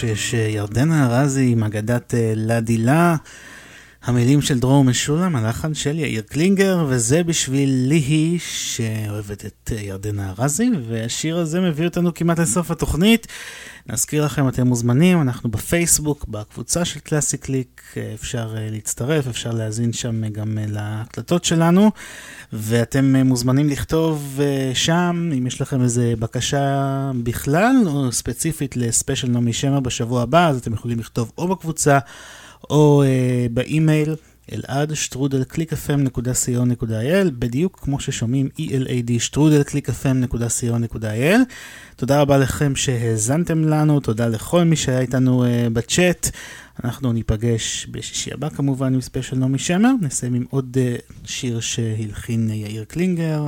שיש אה, ירדנה ארזי עם אגדת אה, לה דילה. המילים של דרור משולם, הלחן של יאיר קלינגר, וזה בשביל ליהי שאוהבת את ירדנה ארזי, והשיר הזה מביא אותנו כמעט לסוף התוכנית. נזכיר לכם, אתם מוזמנים, אנחנו בפייסבוק, בקבוצה של קלאסי קליק, אפשר אה, להצטרף, אפשר להאזין שם אה, גם אה, להקלטות שלנו, ואתם מוזמנים לכתוב שם, אם יש לכם איזה בקשה בכלל, או ספציפית לספיישל נעמי שמר בשבוע הבא, אז אתם יכולים לכתוב או בקבוצה, או אה, באימייל. אלעד שטרודל clickfm.co.il בדיוק כמו ששומעים ELAD שטרודל clickfm.co.il תודה רבה לכם שהאזנתם לנו, תודה לכל מי שהיה איתנו אה, בצ'אט. אנחנו ניפגש בשישי הבא כמובן עם ספיישל נעמי שמר, נסיים עם עוד אה, שיר שהלחין יאיר קלינגר.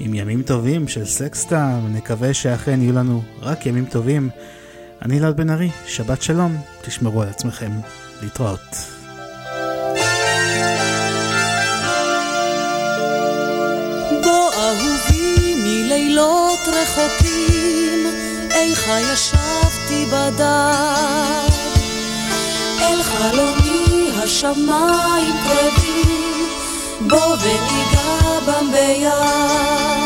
עם ימים טובים של סקסטה, ונקווה שאכן יהיו לנו רק ימים טובים. אני אלעד בן ארי, שבת שלום, תשמרו על עצמכם, להתראות. רחוקים, איך אל השמיים קרבים, בוא ותיגע בם ביד.